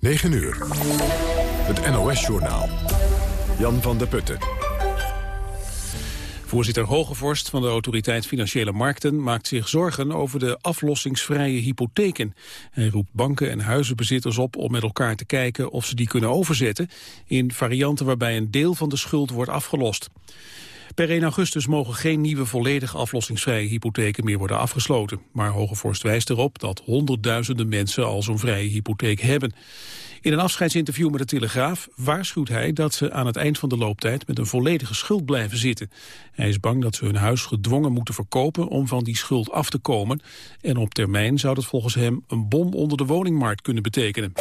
9 uur. Het NOS-journaal. Jan van der Putten. Voorzitter Hogevorst van de Autoriteit Financiële Markten maakt zich zorgen over de aflossingsvrije hypotheken. Hij roept banken en huizenbezitters op om met elkaar te kijken of ze die kunnen overzetten in varianten waarbij een deel van de schuld wordt afgelost. Per 1 augustus mogen geen nieuwe volledig aflossingsvrije hypotheken meer worden afgesloten. Maar Hogevorst wijst erop dat honderdduizenden mensen al zo'n vrije hypotheek hebben. In een afscheidsinterview met de Telegraaf waarschuwt hij dat ze aan het eind van de looptijd met een volledige schuld blijven zitten. Hij is bang dat ze hun huis gedwongen moeten verkopen om van die schuld af te komen. En op termijn zou dat volgens hem een bom onder de woningmarkt kunnen betekenen.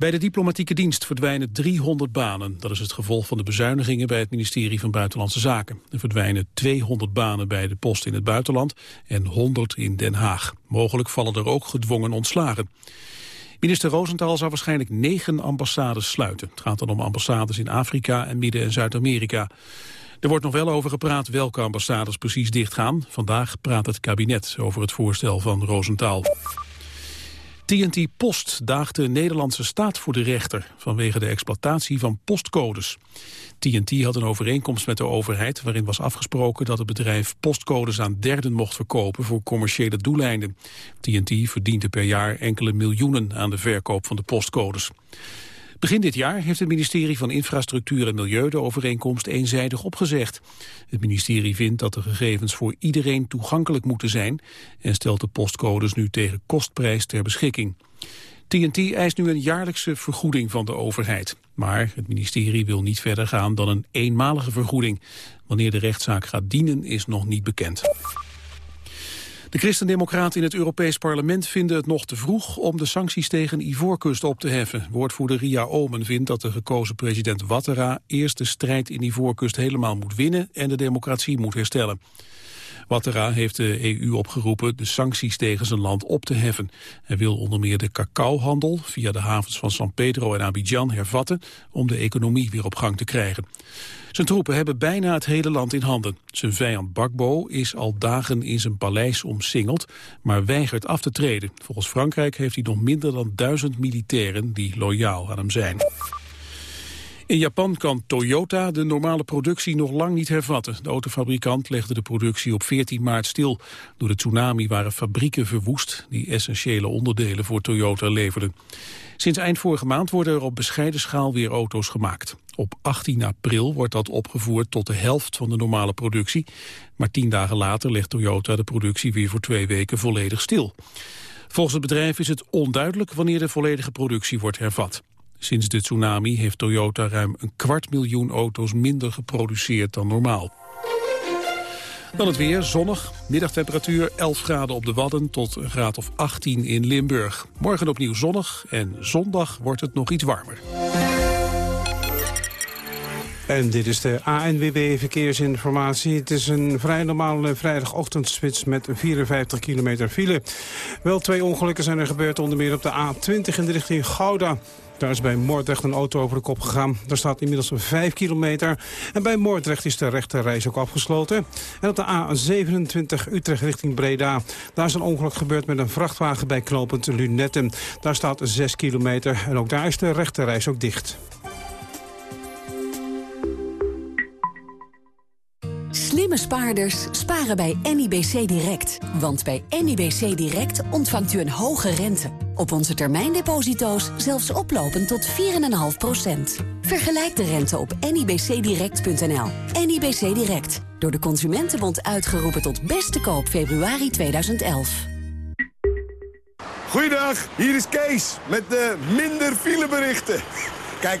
Bij de diplomatieke dienst verdwijnen 300 banen. Dat is het gevolg van de bezuinigingen bij het ministerie van Buitenlandse Zaken. Er verdwijnen 200 banen bij de post in het buitenland en 100 in Den Haag. Mogelijk vallen er ook gedwongen ontslagen. Minister Rosenthal zou waarschijnlijk negen ambassades sluiten. Het gaat dan om ambassades in Afrika en Midden- en Zuid-Amerika. Er wordt nog wel over gepraat welke ambassades precies dichtgaan. Vandaag praat het kabinet over het voorstel van Rosenthal. TNT Post daagt de Nederlandse staat voor de rechter vanwege de exploitatie van postcodes. TNT had een overeenkomst met de overheid waarin was afgesproken dat het bedrijf postcodes aan derden mocht verkopen voor commerciële doeleinden. TNT verdiende per jaar enkele miljoenen aan de verkoop van de postcodes. Begin dit jaar heeft het ministerie van Infrastructuur en Milieu de overeenkomst eenzijdig opgezegd. Het ministerie vindt dat de gegevens voor iedereen toegankelijk moeten zijn en stelt de postcodes nu tegen kostprijs ter beschikking. TNT eist nu een jaarlijkse vergoeding van de overheid. Maar het ministerie wil niet verder gaan dan een eenmalige vergoeding. Wanneer de rechtszaak gaat dienen is nog niet bekend. De christendemocraten in het Europees Parlement vinden het nog te vroeg om de sancties tegen Ivoorkust op te heffen. Woordvoerder Ria Omen vindt dat de gekozen president Ouattara eerst de strijd in Ivoorkust helemaal moet winnen en de democratie moet herstellen. Ouattara heeft de EU opgeroepen de sancties tegen zijn land op te heffen. Hij wil onder meer de cacaohandel via de havens van San Pedro en Abidjan hervatten om de economie weer op gang te krijgen. Zijn troepen hebben bijna het hele land in handen. Zijn vijand Bakbo is al dagen in zijn paleis omsingeld, maar weigert af te treden. Volgens Frankrijk heeft hij nog minder dan duizend militairen die loyaal aan hem zijn. In Japan kan Toyota de normale productie nog lang niet hervatten. De autofabrikant legde de productie op 14 maart stil. Door de tsunami waren fabrieken verwoest die essentiële onderdelen voor Toyota leverden. Sinds eind vorige maand worden er op bescheiden schaal weer auto's gemaakt. Op 18 april wordt dat opgevoerd tot de helft van de normale productie. Maar tien dagen later legt Toyota de productie weer voor twee weken volledig stil. Volgens het bedrijf is het onduidelijk wanneer de volledige productie wordt hervat. Sinds de tsunami heeft Toyota ruim een kwart miljoen auto's minder geproduceerd dan normaal. Dan het weer, zonnig, middagtemperatuur 11 graden op de Wadden tot een graad of 18 in Limburg. Morgen opnieuw zonnig en zondag wordt het nog iets warmer. En dit is de ANWB Verkeersinformatie. Het is een vrij normale vrijdagochtendspits met 54 kilometer file. Wel twee ongelukken zijn er gebeurd, onder meer op de A20 in de richting Gouda. Daar is bij Moordrecht een auto over de kop gegaan. Daar staat inmiddels 5 kilometer. En bij Moordrecht is de rechte reis ook afgesloten. En op de A27 Utrecht richting Breda. Daar is een ongeluk gebeurd met een vrachtwagen bij knooppunt Lunetten. Daar staat 6 kilometer. En ook daar is de rechte reis ook dicht. Spaarders sparen bij NIBC Direct. Want bij NIBC Direct ontvangt u een hoge rente. Op onze termijndeposito's zelfs oplopend tot 4,5%. Vergelijk de rente op nibcdirect.nl. NIBC Direct. Door de Consumentenbond uitgeroepen tot beste koop februari 2011. Goeiedag, hier is Kees met de minder fileberichten. Kijk...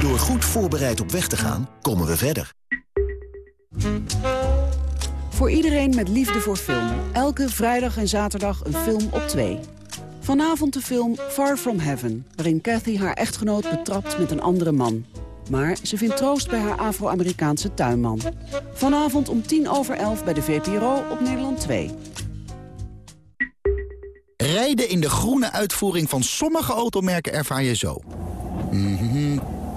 Door goed voorbereid op weg te gaan, komen we verder. Voor iedereen met liefde voor film. Elke vrijdag en zaterdag een film op twee. Vanavond de film Far From Heaven, waarin Kathy haar echtgenoot betrapt met een andere man. Maar ze vindt troost bij haar Afro-Amerikaanse tuinman. Vanavond om tien over elf bij de VPRO op Nederland 2. Rijden in de groene uitvoering van sommige automerken ervaar je zo. Mhm,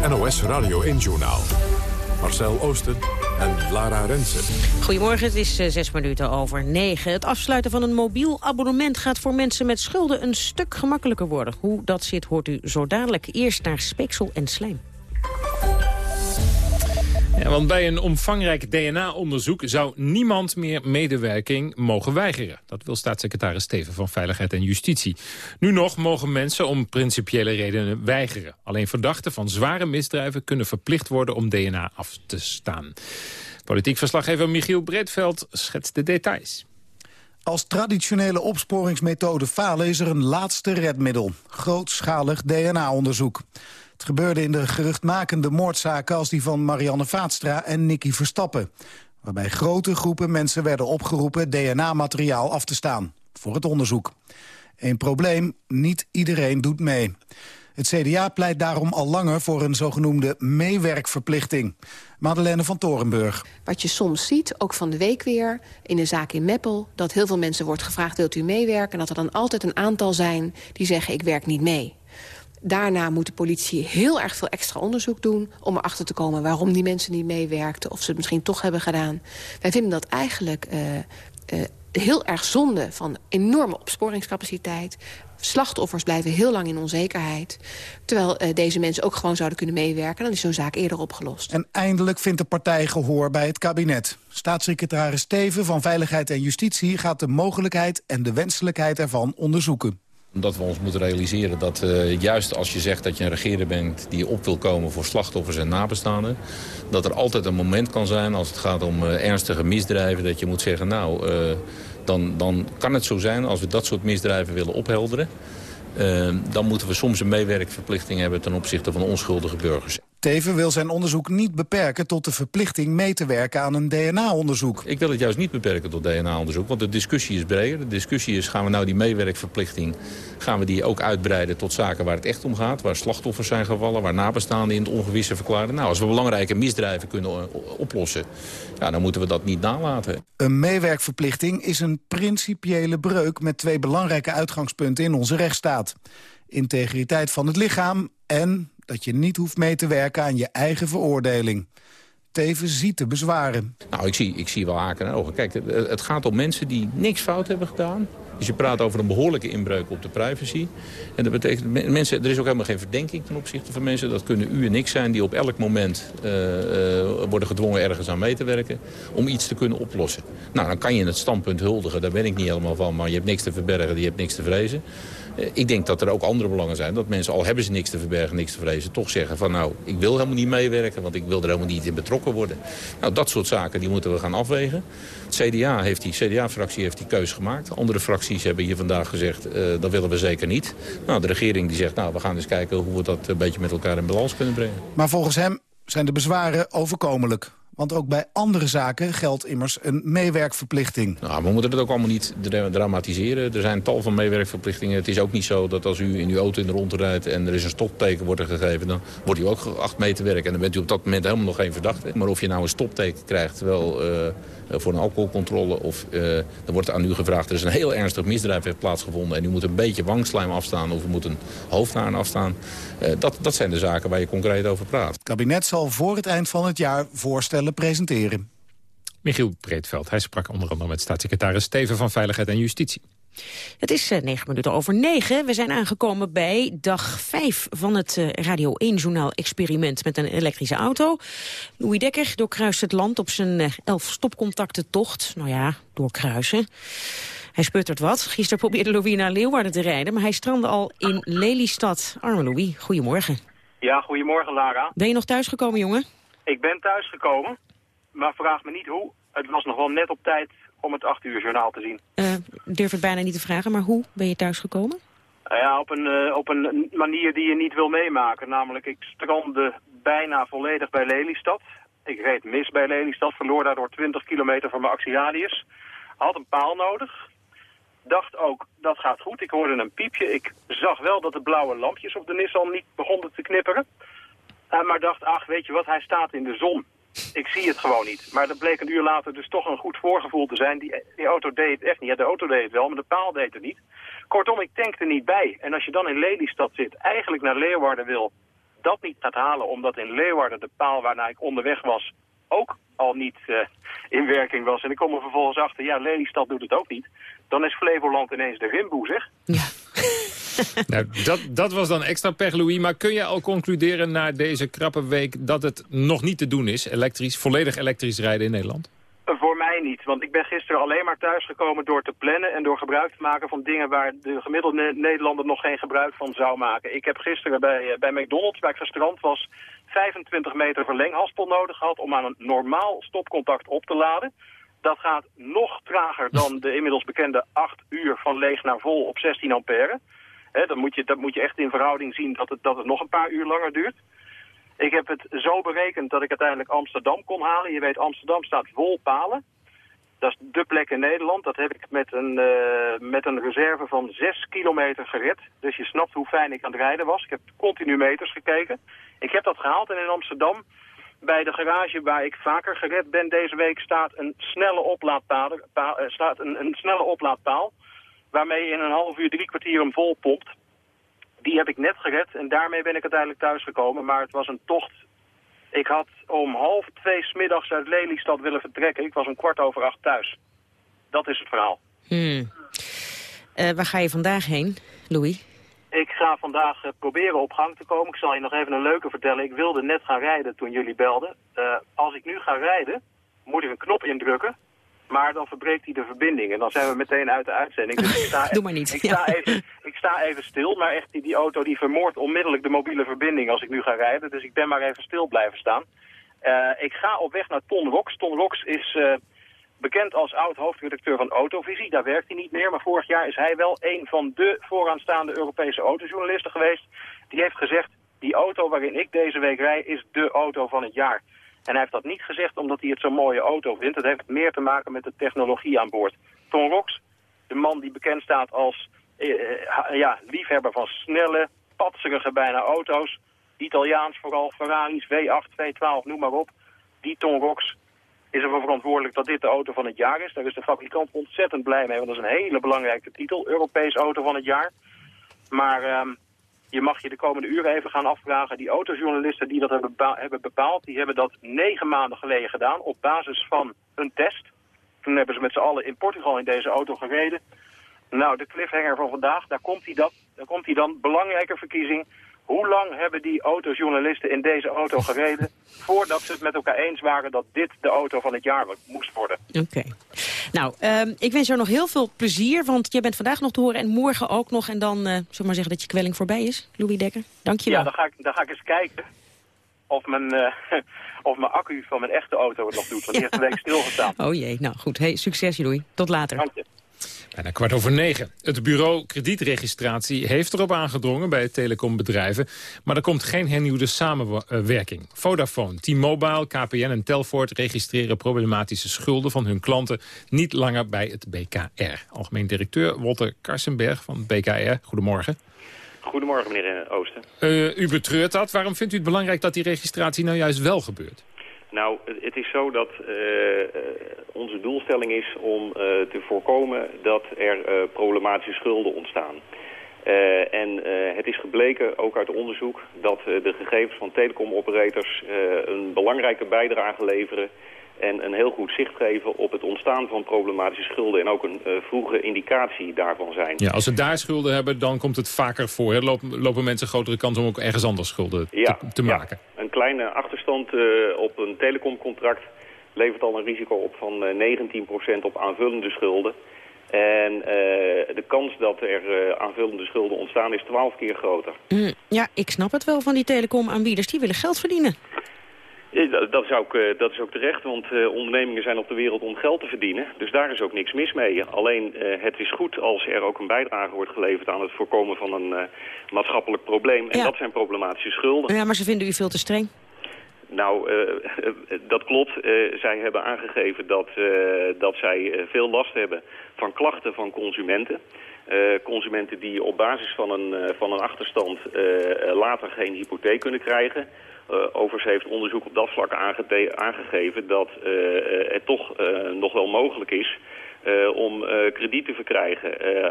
NOS Radio 1-journaal. Marcel Oosten en Lara Rensen. Goedemorgen, het is uh, zes minuten over negen. Het afsluiten van een mobiel abonnement gaat voor mensen met schulden een stuk gemakkelijker worden. Hoe dat zit hoort u zo dadelijk. Eerst naar speeksel en slijm. Want bij een omvangrijk DNA-onderzoek zou niemand meer medewerking mogen weigeren. Dat wil staatssecretaris Steven van Veiligheid en Justitie. Nu nog mogen mensen om principiële redenen weigeren. Alleen verdachten van zware misdrijven kunnen verplicht worden om DNA af te staan. Politiek verslaggever Michiel Breedveld schetst de details. Als traditionele opsporingsmethode falen is er een laatste redmiddel. Grootschalig DNA-onderzoek. Het gebeurde in de geruchtmakende moordzaken als die van Marianne Vaatstra en Nicky Verstappen. Waarbij grote groepen mensen werden opgeroepen DNA-materiaal af te staan. Voor het onderzoek. Een probleem, niet iedereen doet mee. Het CDA pleit daarom al langer voor een zogenoemde meewerkverplichting. Madeleine van Torenburg. Wat je soms ziet, ook van de week weer, in een zaak in Meppel... dat heel veel mensen wordt gevraagd, wilt u meewerken? En dat er dan altijd een aantal zijn die zeggen, ik werk niet mee. Daarna moet de politie heel erg veel extra onderzoek doen... om erachter te komen waarom die mensen niet meewerkten... of ze het misschien toch hebben gedaan. Wij vinden dat eigenlijk uh, uh, heel erg zonde van enorme opsporingscapaciteit. Slachtoffers blijven heel lang in onzekerheid. Terwijl uh, deze mensen ook gewoon zouden kunnen meewerken... dan is zo'n zaak eerder opgelost. En eindelijk vindt de partij gehoor bij het kabinet. Staatssecretaris Steven van Veiligheid en Justitie... gaat de mogelijkheid en de wenselijkheid ervan onderzoeken omdat we ons moeten realiseren dat uh, juist als je zegt dat je een regeerder bent... die op wil komen voor slachtoffers en nabestaanden... dat er altijd een moment kan zijn als het gaat om uh, ernstige misdrijven... dat je moet zeggen, nou, uh, dan, dan kan het zo zijn als we dat soort misdrijven willen ophelderen... dan moeten we soms een meewerkverplichting hebben ten opzichte van onschuldige burgers. Teven wil zijn onderzoek niet beperken tot de verplichting mee te werken aan een DNA-onderzoek. Ik wil het juist niet beperken tot DNA-onderzoek, want de discussie is breder. De discussie is, gaan we nou die meewerkverplichting, gaan we die ook uitbreiden tot zaken waar het echt om gaat, waar slachtoffers zijn gevallen, waar nabestaanden in het ongewisse verklaren. Nou, als we belangrijke misdrijven kunnen oplossen, ja, dan moeten we dat niet nalaten. Een meewerkverplichting is een principiële breuk met twee belangrijke uitgangspunten in onze rechtsstaat. Integriteit van het lichaam en dat je niet hoeft mee te werken aan je eigen veroordeling. Tevens ziet de bezwaren. Nou, ik zie, ik zie wel haken en ogen. Kijk, het gaat om mensen die niks fout hebben gedaan. Dus je praat over een behoorlijke inbreuk op de privacy. En dat betekent, mensen, er is ook helemaal geen verdenking ten opzichte van mensen. Dat kunnen u en ik zijn die op elk moment uh, uh, worden gedwongen ergens aan mee te werken. Om iets te kunnen oplossen. Nou, dan kan je het standpunt huldigen. Daar ben ik niet helemaal van. Maar je hebt niks te verbergen, je hebt niks te vrezen. Uh, ik denk dat er ook andere belangen zijn. Dat mensen, al hebben ze niks te verbergen, niks te vrezen... toch zeggen van nou, ik wil helemaal niet meewerken... want ik wil er helemaal niet in betrokken worden. Nou, dat soort zaken die moeten we gaan afwegen. CDA heeft die CDA-fractie heeft die keus gemaakt. Andere fracties hebben hier vandaag gezegd, uh, dat willen we zeker niet. Nou, de regering die zegt, nou, we gaan eens kijken hoe we dat een beetje met elkaar in balans kunnen brengen. Maar volgens hem zijn de bezwaren overkomelijk. Want ook bij andere zaken geldt immers een meewerkverplichting. Nou, we moeten het ook allemaal niet dramatiseren. Er zijn tal van meewerkverplichtingen. Het is ook niet zo dat als u in uw auto in de rond rijdt... en er is een stopteken wordt er gegeven... dan wordt u ook geacht mee te werken. En dan bent u op dat moment helemaal nog geen verdachte. Maar of je nou een stopteken krijgt... wel uh, voor een alcoholcontrole of uh, er wordt aan u gevraagd... er is een heel ernstig misdrijf heeft plaatsgevonden... en u moet een beetje wangslijm afstaan of u moet een hoofdnaar afstaan. Uh, dat, dat zijn de zaken waar je concreet over praat. Het kabinet zal voor het eind van het jaar voorstellen presenteren. Michiel Breedveld, hij sprak onder andere met staatssecretaris Steven van Veiligheid en Justitie. Het is uh, negen minuten over negen. We zijn aangekomen bij dag vijf van het uh, Radio 1-journaal-experiment met een elektrische auto. Louis Dekker doorkruist het land op zijn uh, elf stopcontacten tocht. Nou ja, doorkruisen. Hij sputtert wat. Gisteren probeerde Louis naar Leeuwarden te rijden... maar hij strandde al in Lelystad. Arme Louis, goedemorgen. Ja, goedemorgen Lara. Ben je nog thuisgekomen, jongen? Ik ben thuisgekomen, maar vraag me niet hoe. Het was nog wel net op tijd om het 8 uur journaal te zien. Uh, durf het bijna niet te vragen, maar hoe ben je thuisgekomen? Uh, ja, op een, uh, op een manier die je niet wil meemaken. Namelijk, ik strandde bijna volledig bij Lelystad. Ik reed mis bij Lelystad, verloor daardoor 20 kilometer van mijn actieradius. Had een paal nodig. Dacht ook, dat gaat goed. Ik hoorde een piepje. Ik zag wel dat de blauwe lampjes op de Nissan niet begonnen te knipperen. Uh, maar dacht, ach, weet je wat, hij staat in de zon. Ik zie het gewoon niet. Maar dat bleek een uur later dus toch een goed voorgevoel te zijn. Die, auto deed het echt niet. Ja, de auto deed het wel, maar de paal deed het niet. Kortom, ik tankte niet bij. En als je dan in Lelystad zit, eigenlijk naar Leeuwarden wil, dat niet gaat halen... omdat in Leeuwarden de paal waarnaar ik onderweg was ook al niet uh, in werking was. En ik kom er vervolgens achter, ja, Lelystad doet het ook niet. Dan is Flevoland ineens de rimboe, zeg. Ja. nou, dat, dat was dan extra pech, Louis. Maar kun je al concluderen na deze krappe week... dat het nog niet te doen is, elektrisch, volledig elektrisch rijden in Nederland? Voor mij niet, want ik ben gisteren alleen maar thuisgekomen door te plannen en door gebruik te maken van dingen waar de gemiddelde Nederlander nog geen gebruik van zou maken. Ik heb gisteren bij, bij McDonald's, waar ik gestrand was, 25 meter verlenghaspel nodig gehad om aan een normaal stopcontact op te laden. Dat gaat nog trager dan de inmiddels bekende 8 uur van leeg naar vol op 16 ampère. Dan moet je, dat moet je echt in verhouding zien dat het, dat het nog een paar uur langer duurt. Ik heb het zo berekend dat ik uiteindelijk Amsterdam kon halen. Je weet, Amsterdam staat vol palen. Dat is de plek in Nederland. Dat heb ik met een, uh, met een reserve van 6 kilometer gered. Dus je snapt hoe fijn ik aan het rijden was. Ik heb continu meters gekeken. Ik heb dat gehaald en in Amsterdam, bij de garage waar ik vaker gered ben deze week, staat een snelle oplaadpaal. Pa, uh, staat een, een snelle oplaadpaal waarmee je in een half uur, drie kwartier hem vol pompt. Die heb ik net gered en daarmee ben ik uiteindelijk thuisgekomen. Maar het was een tocht. Ik had om half twee smiddags uit Lelystad willen vertrekken. Ik was een kwart over acht thuis. Dat is het verhaal. Hmm. Uh, waar ga je vandaag heen, Louis? Ik ga vandaag uh, proberen op gang te komen. Ik zal je nog even een leuke vertellen. Ik wilde net gaan rijden toen jullie belden. Uh, als ik nu ga rijden, moet ik een knop indrukken. Maar dan verbreekt hij de verbinding en dan zijn we meteen uit de uitzending. Dus ik sta, Doe maar niet. Ik sta, even, ik sta even stil, maar echt die, die auto die vermoordt onmiddellijk de mobiele verbinding als ik nu ga rijden. Dus ik ben maar even stil blijven staan. Uh, ik ga op weg naar Ton Rox. Ton Rox is uh, bekend als oud-hoofdredacteur van Autovisie. Daar werkt hij niet meer, maar vorig jaar is hij wel een van de vooraanstaande Europese autojournalisten geweest. Die heeft gezegd, die auto waarin ik deze week rij is de auto van het jaar. En hij heeft dat niet gezegd omdat hij het zo'n mooie auto vindt. Het heeft meer te maken met de technologie aan boord. Ton Rox, de man die bekend staat als eh, ja, liefhebber van snelle, patserige bijna auto's. Italiaans vooral, Ferraris, V8, V12, noem maar op. Die Ton Rox is ervoor verantwoordelijk dat dit de auto van het jaar is. Daar is de fabrikant ontzettend blij mee, want dat is een hele belangrijke titel. Europees auto van het jaar. Maar... Um, je mag je de komende uren even gaan afvragen. Die autojournalisten die dat hebben, bepaald, hebben bepaald, die hebben dat negen maanden geleden gedaan op basis van een test. Toen hebben ze met z'n allen in Portugal in deze auto gereden. Nou, de cliffhanger van vandaag, daar komt hij, dat, daar komt hij dan. Belangrijke verkiezing. Hoe lang hebben die autojournalisten in deze auto gereden... voordat ze het met elkaar eens waren dat dit de auto van het jaar moest worden? Oké. Okay. Nou, um, ik wens jou nog heel veel plezier, want jij bent vandaag nog te horen en morgen ook nog. En dan, uh, zullen we maar zeggen dat je kwelling voorbij is, Louis Dekker. Dank je wel. Ja, dan ga ik, dan ga ik eens kijken of mijn, uh, of mijn accu van mijn echte auto het nog doet. Want die heeft een week stilgestaan. Oh jee, nou goed. Hey, succes Louis. Tot later. Dank je. Bijna kwart over negen. Het bureau kredietregistratie heeft erop aangedrongen bij telecombedrijven. Maar er komt geen hernieuwde samenwerking. Vodafone, T-Mobile, KPN en Telfort registreren problematische schulden van hun klanten niet langer bij het BKR. Algemeen directeur Walter Karsenberg van BKR. Goedemorgen. Goedemorgen meneer Oosten. Uh, u betreurt dat. Waarom vindt u het belangrijk dat die registratie nou juist wel gebeurt? Nou, het is zo dat uh, onze doelstelling is om uh, te voorkomen dat er problematische schulden ontstaan. en het is gebleken, ook uit onderzoek, dat de gegevens van telecomoperators een belangrijke bijdrage leveren en een heel goed zicht geven op het ontstaan van problematische schulden... en ook een uh, vroege indicatie daarvan zijn. Ja, als ze daar schulden hebben, dan komt het vaker voor. Hè? Lopen, lopen mensen grotere kans om ook ergens anders schulden ja, te, te ja. maken. Een kleine achterstand uh, op een telecomcontract levert al een risico op van uh, 19% op aanvullende schulden. En uh, de kans dat er uh, aanvullende schulden ontstaan is twaalf keer groter. Mm, ja, ik snap het wel van die telecomaanbieders. Die willen geld verdienen. Dat, is ook, uh, dat is ook terecht, want uh, ondernemingen zijn op de wereld om geld te verdienen. Dus daar is ook niks mis mee. Alleen uh, het is goed als er ook een bijdrage wordt geleverd aan het voorkomen van een maatschappelijk probleem. En Ja. dat zijn problematische schulden. Ja, maar ze vinden u veel te streng. Nou, eh, dat klopt. Eh, zij hebben aangegeven dat, eh, dat zij eh, veel last hebben van klachten van consumenten. Eh, consumenten die op basis van een, eh, van een achterstand eh, eh, later geen hypotheek kunnen krijgen. Eh, overigens heeft onderzoek op dat vlak aangegeven dat eh, eh, het toch nog wel mogelijk is om krediet te verkrijgen.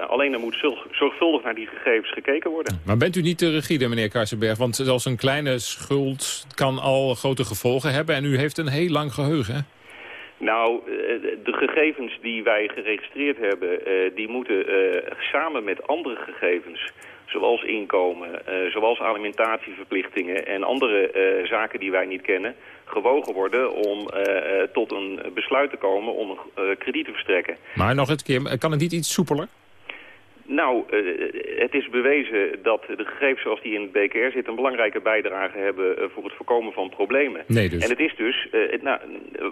Alleen er moet zorg- zorgvuldig naar die gegevens gekeken worden. Maar bent u niet te rigide, meneer Karsenberg? Want zelfs een kleine schuld kan al grote gevolgen hebben. En u heeft een heel lang geheugen, hè? Nou, de gegevens die wij geregistreerd hebben, die moeten samen met andere gegevens, zoals inkomen, eh, zoals alimentatieverplichtingen en andere eh, zaken die wij niet kennen, gewogen worden om eh, tot een besluit te komen om een krediet te verstrekken. Maar nog eens keer, kan het niet iets soepeler? Nou, eh, het is bewezen dat de gegevens zoals die in het BKR zitten... een belangrijke bijdrage hebben eh, voor het voorkomen van problemen. Nee, dus. En het is dus, eh, het, nou,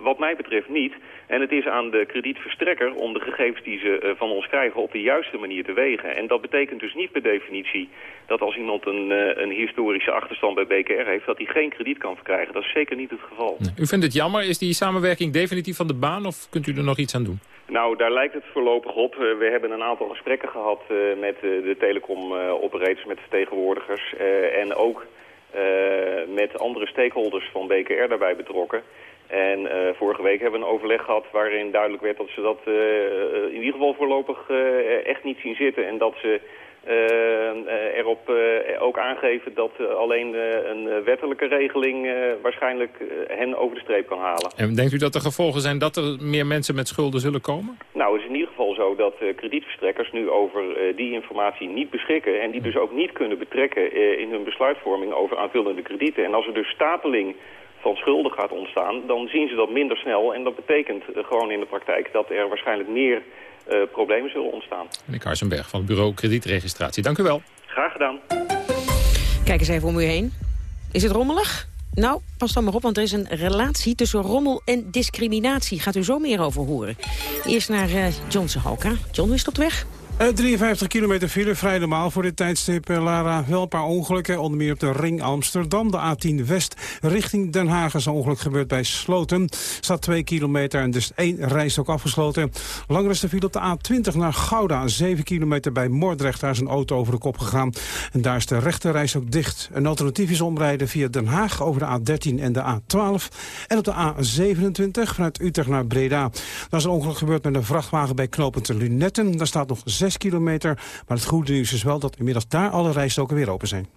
wat mij betreft niet... en het is aan de kredietverstrekker om de gegevens die ze van ons krijgen... op de juiste manier te wegen. En dat betekent dus niet per definitie dat als iemand een, een historische achterstand bij BKR heeft... dat hij geen krediet kan verkrijgen. Dat is zeker niet het geval. U vindt het jammer. Is die samenwerking definitief van de baan of kunt u er nog iets aan doen? Nou, daar lijkt het voorlopig op. Eh, we hebben een aantal gesprekken gehad eh, met eh, de telecom-operators, met vertegenwoordigers... en ook met andere stakeholders van BKR daarbij betrokken. En vorige week hebben we een overleg gehad waarin duidelijk werd dat ze dat in ieder geval voorlopig echt niet zien zitten. En dat ze erop eh, ook aangeven dat eh, alleen eh, een eh, wettelijke regeling eh, waarschijnlijk eh, hen over de streep kan halen. En denkt u dat de gevolgen zijn dat er meer mensen met schulden zullen komen? Nou, het is in ieder geval zo dat eh, kredietverstrekkers nu over eh, die informatie niet beschikken... en die dus ook niet kunnen betrekken eh, in hun besluitvorming over aanvullende kredieten. En als er dus stapeling van schulden gaat ontstaan, dan zien ze dat minder snel. En dat betekent eh, gewoon in de praktijk dat er waarschijnlijk meer eh, problemen zullen ontstaan. Meneer Karsenberg van het bureau kredietregistratie. Dank u wel. Graag gedaan. Kijk eens even om u heen. Is het rommelig? Nou, pas dan maar op, want er is een relatie tussen rommel en discriminatie. Gaat u zo meer over horen. Eerst naar eh John Sehalka. John, is het op de weg? Eh, 53 kilometer file, vrij normaal voor dit tijdstip, eh, Lara. Wel een paar ongelukken, onder meer op de ring Amsterdam. De A10 West richting Den Haag is een ongeluk gebeurd bij Sloten. Staat 2 kilometer en dus één rijstok afgesloten. Langer is de file op de A20 naar Gouda. 7 kilometer bij Moordrecht, daar is een auto over de kop gegaan. En daar is de rechte rijstok dicht. Een alternatief is omrijden via Den Haag over de A13 en de A12. En op de A27 vanuit Utrecht naar Breda. Daar is een ongeluk gebeurd met een vrachtwagen bij knooppunt Lunetten. Daar staat nog 6 kilometer. Maar het goede nieuws is wel dat inmiddels daar alle rijstoken weer open zijn.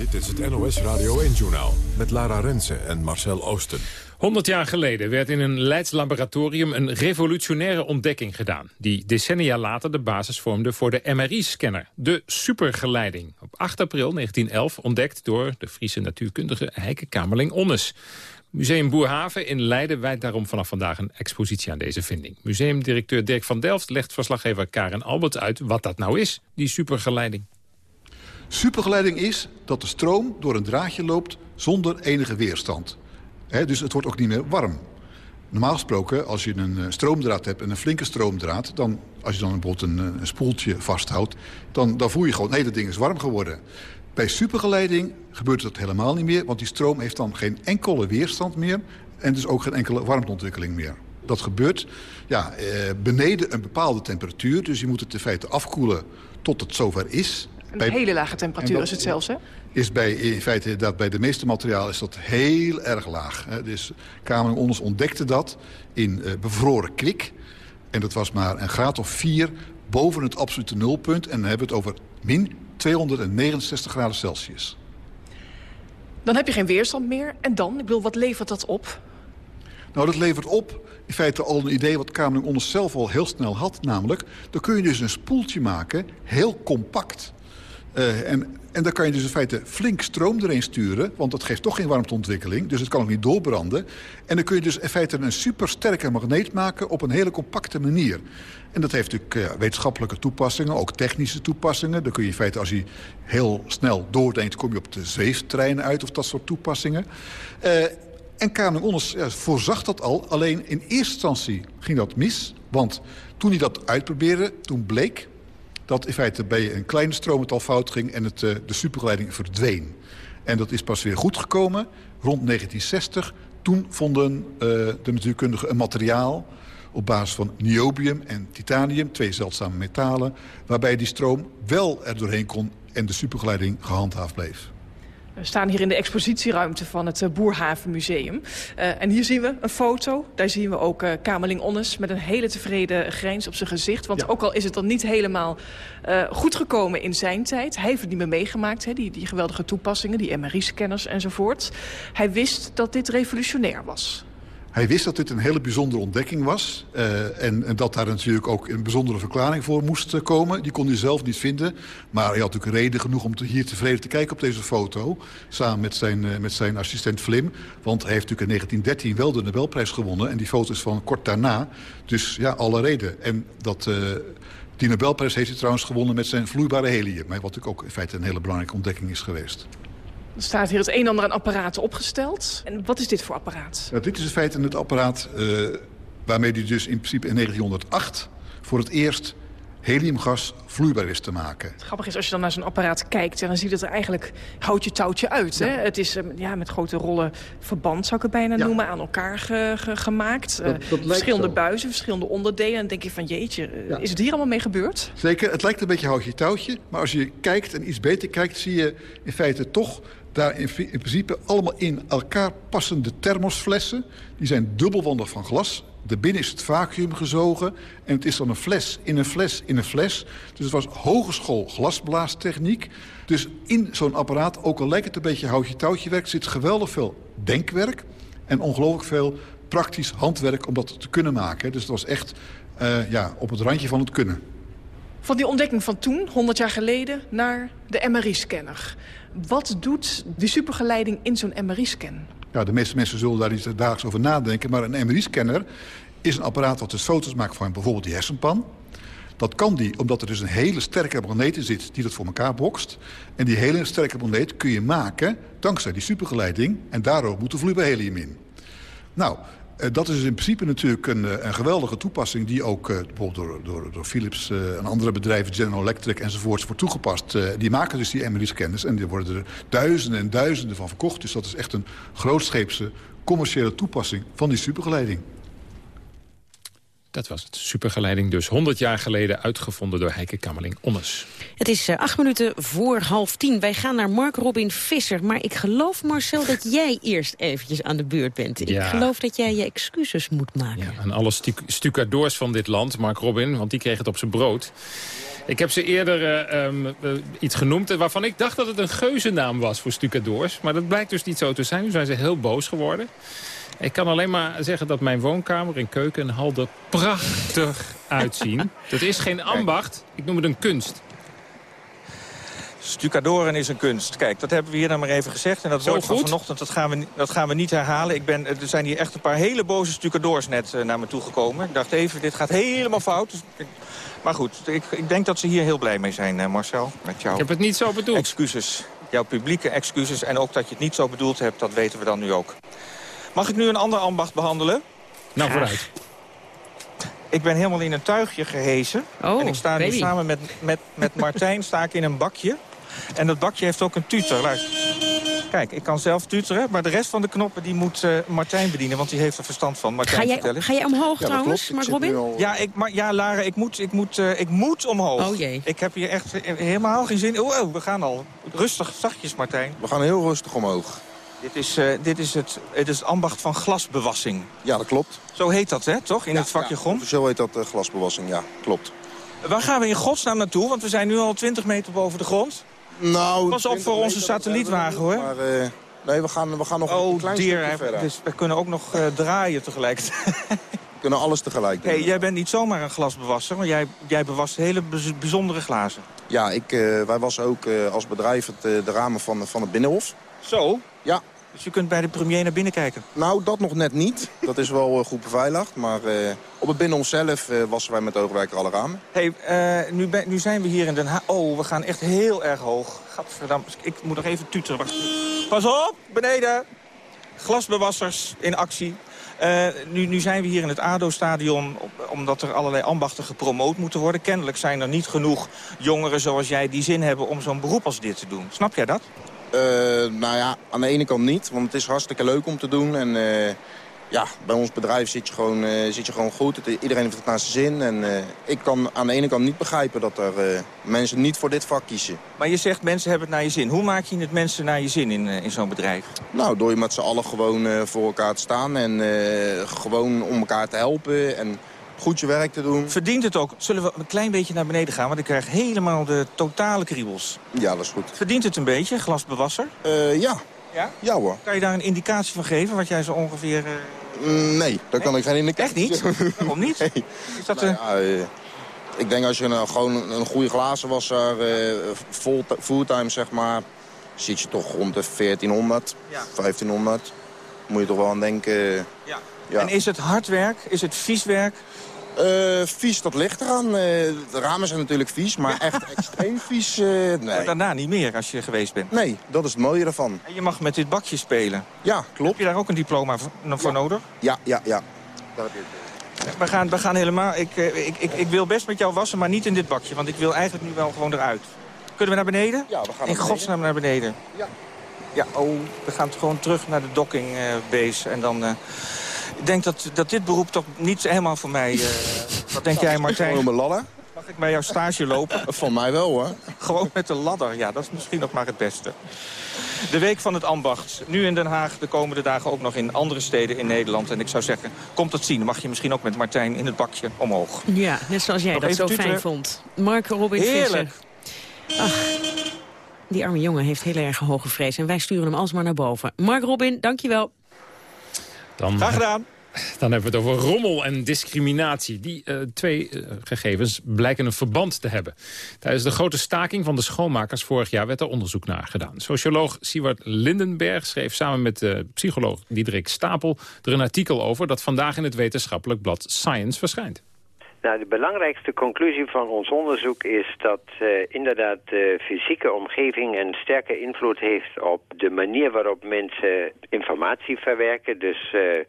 Dit is het NOS Radio 1-journaal met Lara Rensen en Marcel Oosten. 100 jaar geleden werd in een Leids laboratorium een revolutionaire ontdekking gedaan... die decennia later de basis vormde voor de MRI-scanner, de supergeleiding. Op 8 april 1911 ontdekt door de Friese natuurkundige Heike Kamerling-Onnes. Museum Boerhaven in Leiden wijdt daarom vanaf vandaag een expositie aan deze vinding. Museumdirecteur Dirk van Delft legt verslaggever Karen Albert uit wat dat nou is, die supergeleiding. Supergeleiding is dat de stroom door een draadje loopt zonder enige weerstand. Dus het wordt ook niet meer warm. Normaal gesproken, als je een eh, stroomdraad hebt en een flinke stroomdraad... dan, als je dan bijvoorbeeld een, eh, een spoeltje vasthoudt... Dan, voel je gewoon, hé, dat ding is warm geworden. Bij supergeleiding gebeurt dat helemaal niet meer... want die stroom heeft dan geen enkele weerstand meer... en dus ook geen enkele warmteontwikkeling meer. Dat gebeurt ja, eh, beneden een bepaalde temperatuur. Dus je moet het in feite afkoelen tot het zover is. Een Bij- hele lage temperatuur is het zelfs, hè? is bij, in feite dat bij de meeste materialen is dat heel erg laag. Hè. Dus Kamerling Onders ontdekte dat in eh, bevroren kwik. En dat was maar een graad of 4 boven het absolute nulpunt. En dan hebben we het over min 269 graden Celsius. Dan heb je geen weerstand meer. En dan? Ik bedoel, wat levert dat op? Nou, dat levert op in feite al een idee wat Kamerling Onders zelf al heel snel had. Namelijk, dan kun je dus een spoeltje maken, heel compact. Uh, en, en dan kan je dus in feite flink stroom erin sturen... want dat geeft toch geen warmteontwikkeling, dus het kan ook niet doorbranden. En dan kun je dus in feite een supersterke magneet maken op een hele compacte manier. En dat heeft natuurlijk uh, wetenschappelijke toepassingen, ook technische toepassingen. Dan kun je in feite, als hij heel snel doordenkt... kom je op de zweeftreinen uit of dat soort toepassingen. Uh, en Kamerling Onnes ja, voorzag dat al. Alleen in eerste instantie ging dat mis. Want toen hij dat uitprobeerde, toen bleek dat in feite bij een kleine stroom het al fout ging... en het, uh, de supergeleiding verdween. En dat is pas weer goed gekomen rond 1960. Toen vonden uh, de natuurkundigen een materiaal op basis van niobium en titanium, twee zeldzame metalen... waarbij die stroom wel er doorheen kon en de supergeleiding gehandhaafd bleef. We staan hier in de expositieruimte van het uh, Boerhavenmuseum. Uh, en hier zien we een foto. Daar zien we ook uh, Kamerling Onnes met een hele tevreden grijns op zijn gezicht. Want ja. ook al is het dan niet helemaal goed gekomen in zijn tijd. Hij heeft het niet meer meegemaakt, hè, die, die geweldige toepassingen, die MRI-scanners enzovoort. Hij wist dat dit revolutionair was. Hij wist dat dit een hele bijzondere ontdekking was. Uh, en, dat daar natuurlijk ook een bijzondere verklaring voor moest komen. Die kon hij zelf niet vinden. Maar hij had natuurlijk reden genoeg om hier tevreden te kijken op deze foto. Samen met zijn, uh, met zijn assistent Flim. Want hij heeft natuurlijk in 1913 wel de Nobelprijs gewonnen. En die foto is van kort daarna. Dus ja, alle reden. En dat... Die Nobelprijs heeft hij trouwens gewonnen met zijn vloeibare helium. Wat natuurlijk ook in feite een hele belangrijke ontdekking is geweest. Er staat hier het een en ander aan apparaten opgesteld. En wat is dit voor apparaat? Nou, dit is in feite het apparaat uh, waarmee hij dus in principe in 1908 voor het eerst heliumgas vloeibaar is te maken. Het grappig is, als je dan naar zo'n apparaat kijkt... dan ziet het er eigenlijk houtje touwtje uit. Ja. Hè? Het is ja, met grote rollen verband, zou ik het bijna ja. noemen... aan elkaar ge ge gemaakt. Dat, dat uh, verschillende buizen, verschillende onderdelen. En dan denk je van, jeetje, ja. is het hier allemaal mee gebeurd? Zeker, het lijkt een beetje houtje touwtje. Maar als je kijkt en iets beter kijkt... zie je in feite toch daar in, in, principe allemaal in elkaar passende thermosflessen. Die zijn dubbelwandig van glas. Daarbinnen is het vacuüm gezogen. En het is dan een fles in een fles in een fles. Dus het was hogeschool glasblaastechniek. Dus in zo'n apparaat, ook al lijkt het een beetje houtje touwtje werk... zit geweldig veel denkwerk en ongelooflijk veel praktisch handwerk om dat te kunnen maken. Dus het was echt uh, ja, op het randje van het kunnen. Van die ontdekking van toen, 100 jaar geleden, naar de MRI-scanner. Wat doet die supergeleiding in zo'n MRI-scan? Ja, de meeste mensen zullen daar niet dagelijks over nadenken. Maar een MRI-scanner is een apparaat dat dus foto's maakt van bijvoorbeeld die hersenpan. Dat kan die omdat er dus een hele sterke magneet in zit die dat voor elkaar bokst. En die hele sterke magneet kun je maken dankzij die supergeleiding. En daardoor moet er vloeibaar helium in. Nou, dat is in principe natuurlijk een, een geweldige toepassing... die ook uh, bijvoorbeeld door, door, door Philips en andere bedrijven... General Electric enzovoorts wordt toegepast. Die maken dus die MRI-scanners en er worden er duizenden en duizenden van verkocht. Dus dat is echt een grootscheepse commerciële toepassing van die supergeleiding. Dat was het. Supergeleiding dus 100 jaar geleden uitgevonden door Heike Kammerling-Onnes. Het is uh, acht minuten voor half tien. Wij gaan naar Mark Robin Visser. Maar ik geloof, Marcel, dat jij eerst eventjes aan de beurt bent. Ja. Ik geloof dat jij je excuses moet maken. Ja, aan alle stu stucadoors van dit land, Mark Robin, want die kreeg het op zijn brood. Ik heb ze eerder uh, um, uh, iets genoemd waarvan ik dacht dat het een geuzennaam was voor stucadoors. Maar dat blijkt dus niet zo te zijn. Nu zijn ze heel boos geworden. Ik kan alleen maar zeggen dat mijn woonkamer en keuken en hal er prachtig uitzien. Dat is geen ambacht, ik noem het een kunst. Stucadoren is een kunst. Kijk, dat hebben we hier dan maar even gezegd. En dat Zo woord van goed? vanochtend, dat gaan, we, dat gaan we niet herhalen. Ik ben, er zijn hier echt een paar hele boze stucadoors net uh, naar me toe gekomen. Ik dacht even, dit gaat helemaal fout. Dus maar goed, ik, ik denk dat ze hier heel blij mee zijn, uh, Marcel. Met jou. Ik heb het niet zo bedoeld. Excuses. Jouw publieke excuses. En ook dat je het niet zo bedoeld hebt, dat weten we dan nu ook. Mag ik nu een ander ambacht behandelen? Nou, vooruit. Ik ben helemaal in een tuigje gehezen. Oh, en ik sta baby. nu samen met, met, met Martijn sta ik in een bakje. En dat bakje heeft ook een tutor. Luister. Kijk, ik kan zelf tuteren, maar de rest van de knoppen die moet uh, Martijn bedienen, want die heeft er verstand van. Martijn, Ga jij, vertel eens. ga jij omhoog trouwens, Mark Robin? Ja, ik, maar, ja, Lara, ik moet, ik, moet, uh, ik moet omhoog. Oh jee. Ik heb hier echt helemaal geen zin. Oh, oh, we gaan al. Rustig, zachtjes, Martijn. We gaan heel rustig omhoog. Dit is, uh, dit is, het, het is het ambacht van glasbewassing. Ja, dat klopt. Zo heet dat, hè, toch? In ja, het vakje ja, grond? Zo heet dat uh, glasbewassing, ja, klopt. Waar gaan we in godsnaam naartoe? Want we zijn nu al 20 meter boven de grond. Nou, Pas op voor onze satellietwagen, hoor. Maar, uh, nee, we gaan, we gaan nog oh, een klein dear, stukje verder. Dus we kunnen ook nog draaien tegelijkertijd. kunnen alles tegelijk doen. Hey, jij bent niet zomaar een glasbewasser, want jij, jij bewast hele bijz- bijzondere glazen. Ja, ik, eh, wij wassen ook eh, als bedrijf het, eh, de ramen van, van het Binnenhof. Zo? Ja. Dus je kunt bij de premier naar binnen kijken? Nou, dat nog net niet. Dat is wel eh, goed beveiligd. Maar eh, op het Binnenhof zelf eh, wassen wij met oogwerker alle ramen. Hey, eh, nu, ben, nu zijn we hier in Den Haag. Oh, we gaan echt heel erg hoog. Gadverdamme, ik moet nog even tuteren. Wacht. Pas op, beneden. Glasbewassers in actie. Eh, nu, nu zijn we hier in het ADO-stadion omdat er allerlei ambachten gepromoot moeten worden. Kennelijk zijn er niet genoeg jongeren zoals jij die zin hebben om zo'n beroep als dit te doen. Snap jij dat? Eh, nou ja, aan de ene kant niet. Want het is hartstikke leuk om te doen. En eh, ja, bij ons bedrijf zit je gewoon, eh, zit je gewoon goed. Het, iedereen heeft het naar zijn zin. En ik kan aan de ene kant niet begrijpen dat er mensen niet voor dit vak kiezen. Maar je zegt mensen hebben het naar je zin. Hoe maak je het mensen naar je zin in, in zo'n bedrijf? Nou, door je met z'n allen gewoon voor elkaar te staan. En gewoon om elkaar te helpen. En goed je werk te doen. Verdient het ook? Zullen we een klein beetje naar beneden gaan? Want ik krijg helemaal de totale kriebels. Ja, dat is goed. Verdient het een beetje, glasbewasser? Eh, ja. Ja? Ja hoor. Kan je daar een indicatie van geven, wat jij zo ongeveer... eh, Mm, nee, daar kan ik geen indicatie Echt niet? Waarom niet? Nee. Is dat Nou een... ja, eh, ik denk als je nou gewoon een goede glazenwasser, full, fulltime zeg maar, zit je toch rond de 1400, 1500. Moet je toch wel aan denken. Ja. Ja. En is het hard werk? Is het vies werk? Eh, vies, dat ligt eraan. Eh, de ramen zijn natuurlijk vies, maar echt extreem vies, eh, nee. Daarna niet meer, als je geweest bent. Nee, dat is het mooie ervan. En je mag met dit bakje spelen. Ja, klopt. Heb je daar ook een diploma voor, nodig? Ja, ja, ja. Daar heb je het. We gaan, we gaan helemaal... Ik, ik, ik, ik wil best met jou wassen, maar niet in dit bakje. Want ik wil eigenlijk nu wel gewoon eruit. Kunnen we naar beneden? Ja, we gaan naar In godsnaam naar beneden. Ja. Ja, oh, we gaan gewoon terug naar de docking base. En dan... ik denk dat, dat dit beroep toch niet helemaal voor mij... eh, wat denk jij, Martijn? Gewoon ladder? Mag ik bij jouw stage lopen? Van mij wel, hoor. Gewoon met de ladder, ja, dat is misschien nog maar het beste. De Week van het Ambacht. Nu in Den Haag, de komende dagen ook nog in andere steden in Nederland. En ik zou zeggen, komt het zien. Mag je misschien ook met Martijn in het bakje omhoog. Ja, net zoals jij Nog dat zo fijn vond. Mark Robin Heerlijk. Visser. Ach, die arme jongen heeft heel erg hoge vrees. En wij sturen hem alsmaar naar boven. Mark Robin, dankjewel. Dan, Graag gedaan. Dan hebben we het over rommel en discriminatie. Die eh, twee eh, gegevens blijken een verband te hebben. Tijdens de grote staking van de schoonmakers vorig jaar werd er onderzoek naar gedaan. Socioloog Siewert Lindenberg schreef samen met uh, psycholoog Diederik Stapel... er een artikel over dat vandaag in het wetenschappelijk blad Science verschijnt. Nou, de belangrijkste conclusie van ons onderzoek is dat uh, inderdaad de fysieke omgeving een sterke invloed heeft op de manier waarop mensen informatie verwerken. Dus uh,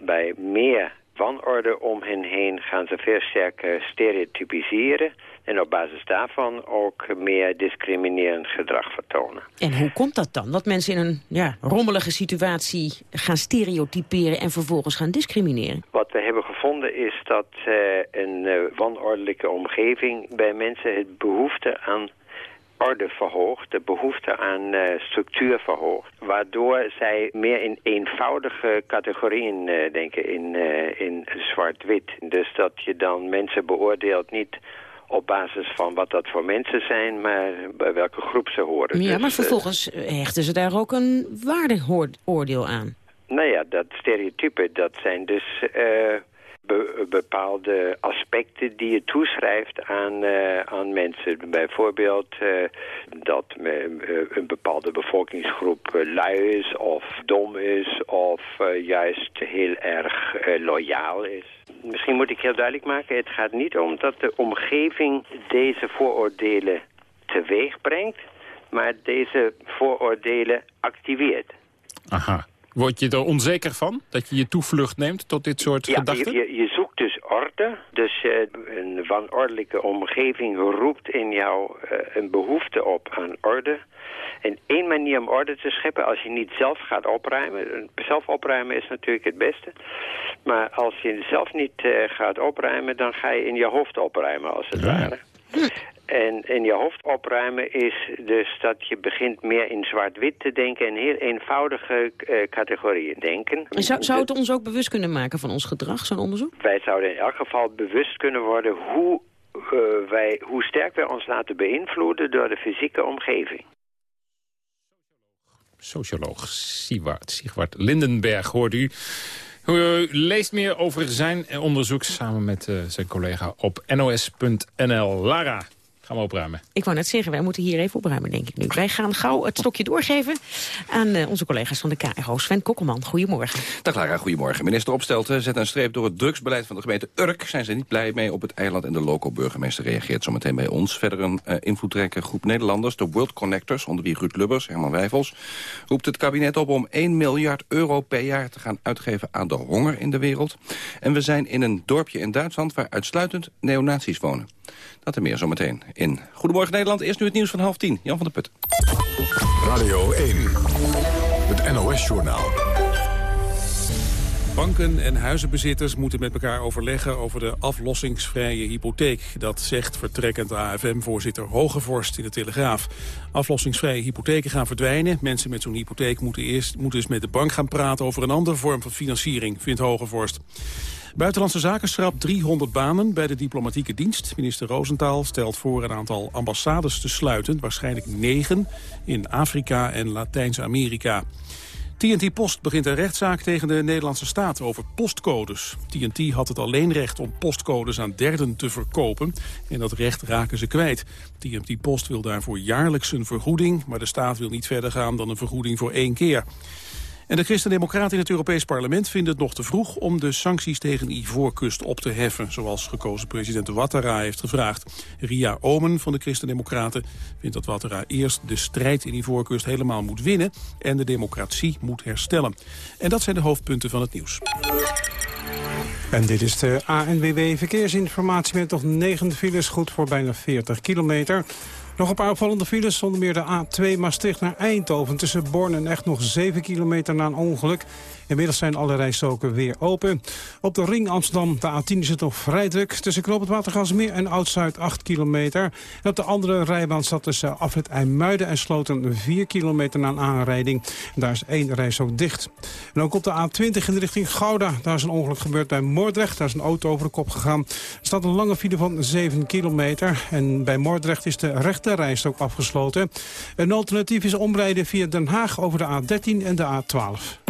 bij meer wanorde om hen heen gaan ze veel sterker stereotypiseren. En op basis daarvan ook meer discriminerend gedrag vertonen. En hoe komt dat dan? Dat mensen in een ja, rommelige situatie gaan stereotyperen en vervolgens gaan discrimineren? Wat we hebben gevonden is dat uh, een uh, wanordelijke omgeving bij mensen het behoefte aan orde verhoogt, de behoefte aan uh, structuur verhoogt. Waardoor zij meer in eenvoudige categorieën uh, denken, in, uh, in zwart-wit. Dus dat je dan mensen beoordeelt niet op basis van wat dat voor mensen zijn, maar bij welke groep ze horen. Ja, dus, maar vervolgens hechten ze daar ook een waardeoordeel aan. Nou ja, dat stereotype, dat zijn dus be bepaalde aspecten die je toeschrijft aan, uh, aan mensen. Bijvoorbeeld uh, dat uh, een bepaalde bevolkingsgroep lui is of dom is of juist heel erg loyaal is. Misschien moet ik heel duidelijk maken, het gaat niet om dat de omgeving deze vooroordelen teweeg brengt, maar deze vooroordelen activeert. Aha. Word je er onzeker van? Dat je je toevlucht neemt tot dit soort ja, gedachten? Je, je zoekt dus orde. Dus uh, een wanordelijke omgeving roept in jou uh, een behoefte op aan orde. En één manier om orde te scheppen, als je niet zelf gaat opruimen... zelf opruimen is natuurlijk het beste. Maar als je zelf niet uh, gaat opruimen, dan ga je in je hoofd opruimen, als het ja. ware. En in je hoofd opruimen is dus dat je begint meer in zwart-wit te denken... en heel eenvoudige uh, categorieën denken. Zou, zou het ons ook bewust kunnen maken van ons gedrag, zo'n onderzoek? Wij zouden in elk geval bewust kunnen worden... hoe, uh, wij, hoe sterk wij ons laten beïnvloeden door de fysieke omgeving. Socioloog Siewart, Siewart Lindenberg hoort u... U leest meer over zijn onderzoek samen met uh, zijn collega op nos.nl. Lara. Gaan we opruimen. Ik wou net zeggen, wij moeten hier even opruimen, denk ik nu. Wij gaan gauw het stokje doorgeven aan uh, onze collega's van de KRO. Sven Kokkelman, goedemorgen. Dag Lara, goedemorgen. Minister Opstelten zet een streep door het drugsbeleid van de gemeente Urk. Zijn ze niet blij mee op het eiland en de loco-burgemeester reageert zometeen bij ons. Verder een uh, invloedrijke groep Nederlanders, de World Connectors... onder wie Ruud Lubbers, Herman Wijfels... roept het kabinet op om 1 miljard euro per jaar te gaan uitgeven aan de honger in de wereld. En we zijn in een dorpje in Duitsland waar uitsluitend neonazies wonen. Dat en meer zometeen in Goedemorgen Nederland. Eerst nu het nieuws van half tien. Jan van der Put. Radio 1. Het NOS-journaal. Banken en huizenbezitters moeten met elkaar overleggen over de aflossingsvrije hypotheek. Dat zegt vertrekkend AFM-voorzitter Hogevorst in de Telegraaf. Aflossingsvrije hypotheken gaan verdwijnen. Mensen met zo'n hypotheek moeten eerst moeten eens met de bank gaan praten over een andere vorm van financiering, vindt Hogevorst. Buitenlandse Zaken schrapt 300 banen bij de diplomatieke dienst. Minister Roosentaal stelt voor een aantal ambassades te sluiten. Waarschijnlijk negen in Afrika en Latijns-Amerika. TNT Post begint een rechtszaak tegen de Nederlandse staat over postcodes. TNT had het alleen recht om postcodes aan derden te verkopen. En dat recht raken ze kwijt. TNT Post wil daarvoor jaarlijks een vergoeding... maar de staat wil niet verder gaan dan een vergoeding voor één keer. En de Christen-Democraten in het Europees Parlement vinden het nog te vroeg om de sancties tegen Ivoorkust op te heffen, zoals gekozen president Ouattara heeft gevraagd. Ria Omen van de Christen-Democraten vindt dat Ouattara eerst de strijd in Ivoorkust helemaal moet winnen en de democratie moet herstellen. En dat zijn de hoofdpunten van het nieuws. En dit is de ANWB Verkeersinformatie met nog 9 files, goed voor bijna 40 kilometer. Nog een paar opvallende files, zonder meer de A2 Maastricht naar Eindhoven. Tussen Born en echt nog 7 kilometer na een ongeluk. Inmiddels zijn alle rijstroken weer open. Op de ring Amsterdam, de A10 is het nog vrij druk. Tussen Knoop het Watergasmeer en Oud-Zuid 8 kilometer. En op de andere rijbaan zat tussen Afrit IJmuiden en Sloten 4 kilometer na een aanrijding. Daar is één rijstrook dicht. En ook op de A20 in de richting Gouda. Daar is een ongeluk gebeurd bij Moordrecht. Daar is een auto over de kop gegaan. Er staat een lange file van 7 kilometer. En bij Moordrecht is de rechte rijstrook afgesloten. Een alternatief is omrijden via Den Haag over de A13 en de A12.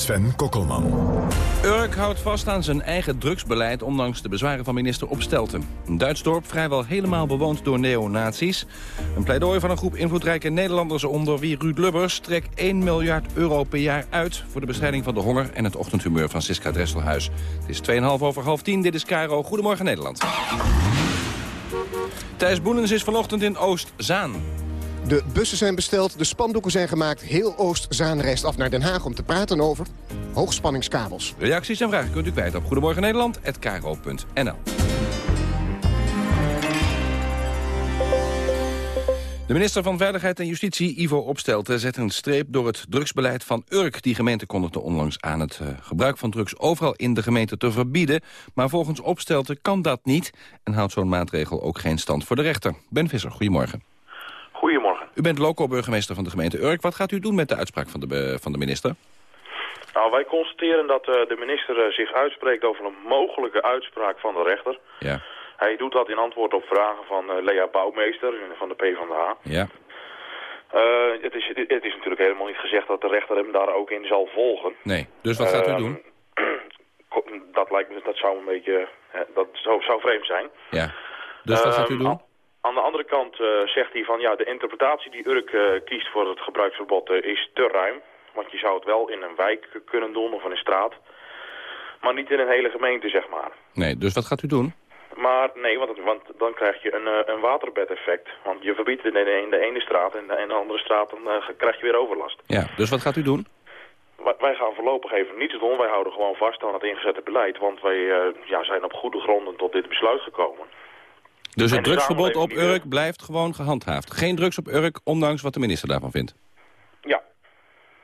Sven Kokkelman. Urk houdt vast aan zijn eigen drugsbeleid... ondanks de bezwaren van minister Opstelten. Een Duits dorp vrijwel helemaal bewoond door neonazies. Een pleidooi van een groep invloedrijke Nederlanders... onder wie Ruud Lubbers trekt 1 miljard euro per jaar uit... voor de bestrijding van de honger en het ochtendhumeur van Siska Dresselhuis. Het is 2,5 over half 10. Dit is Caro. Goedemorgen Nederland. Thijs Boenens is vanochtend in Oost-Zaan. De bussen zijn besteld, de spandoeken zijn gemaakt. Heel Oost-Zaan reist af naar Den Haag om te praten over hoogspanningskabels. Reacties en vragen kunt u kwijt op Goedemorgen Nederland@kro.nl. De minister van Veiligheid en Justitie, Ivo Opstelten, zet een streep door het drugsbeleid van Urk. Die gemeente kondigde onlangs aan het uh, gebruik van drugs overal in de gemeente te verbieden. Maar volgens Opstelten kan dat niet en houdt zo'n maatregel ook geen stand voor de rechter. Ben Visser, goedemorgen. Goedemorgen. U bent loco-burgemeester van de gemeente Urk. Wat gaat u doen met de uitspraak van de, van de minister? Nou, wij constateren dat uh, de minister uh, zich uitspreekt over een mogelijke uitspraak van de rechter. Ja. Hij doet dat in antwoord op vragen van uh, Lea Bouwmeester van de PvdA. Ja. het, is, het is natuurlijk helemaal niet gezegd dat de rechter hem daar ook in zal volgen. Nee, dus wat gaat u doen? Dat lijkt me, dat zou een beetje, dat zou, zou vreemd zijn. Ja, dus wat gaat u Ehm, doen? Aan de andere kant uh, zegt hij van ja, de interpretatie die Urk uh, kiest voor het gebruiksverbod uh, is te ruim. Want je zou het wel in een wijk kunnen doen of in een straat. Maar niet in een hele gemeente, zeg maar. Nee, dus wat gaat u doen? Maar nee, want, want dan krijg je een, een waterbedeffect. Want je verbiedt het in de, in de ene straat en in de andere straat dan krijg je weer overlast. Ja, dus wat gaat u doen? Wij gaan voorlopig even niets doen. Wij houden gewoon vast aan het ingezette beleid. Want wij ja, zijn op goede gronden tot dit besluit gekomen. Dus het drugsverbod op Urk blijft gewoon gehandhaafd. Geen drugs op Urk, ondanks wat de minister daarvan vindt. Ja.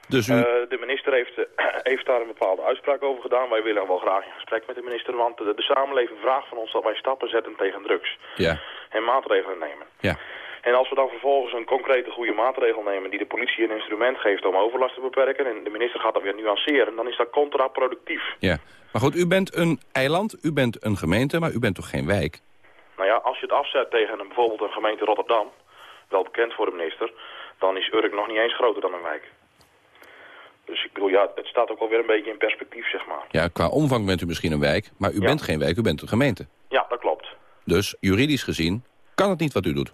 Dus u... uh, de minister heeft, uh, heeft daar een bepaalde uitspraak over gedaan. Wij willen wel graag in gesprek met de minister. Want de, de samenleving vraagt van ons dat wij stappen zetten tegen drugs. Ja. En maatregelen nemen. Ja. En als we dan vervolgens een concrete goede maatregel nemen... die de politie een instrument geeft om overlast te beperken... en de minister gaat dat weer nuanceren... dan is dat contraproductief. Ja, maar goed, u bent een eiland, u bent een gemeente, maar u bent toch geen wijk? Nou ja, als je het afzet tegen een, bijvoorbeeld een gemeente Rotterdam... wel bekend voor de minister... dan is Urk nog niet eens groter dan een wijk. Dus ik bedoel, ja, het staat ook alweer een beetje in perspectief, zeg maar. Ja, qua omvang bent u misschien een wijk, maar u bent geen wijk, u bent een gemeente. Ja, dat klopt. Dus juridisch gezien kan het niet wat u doet.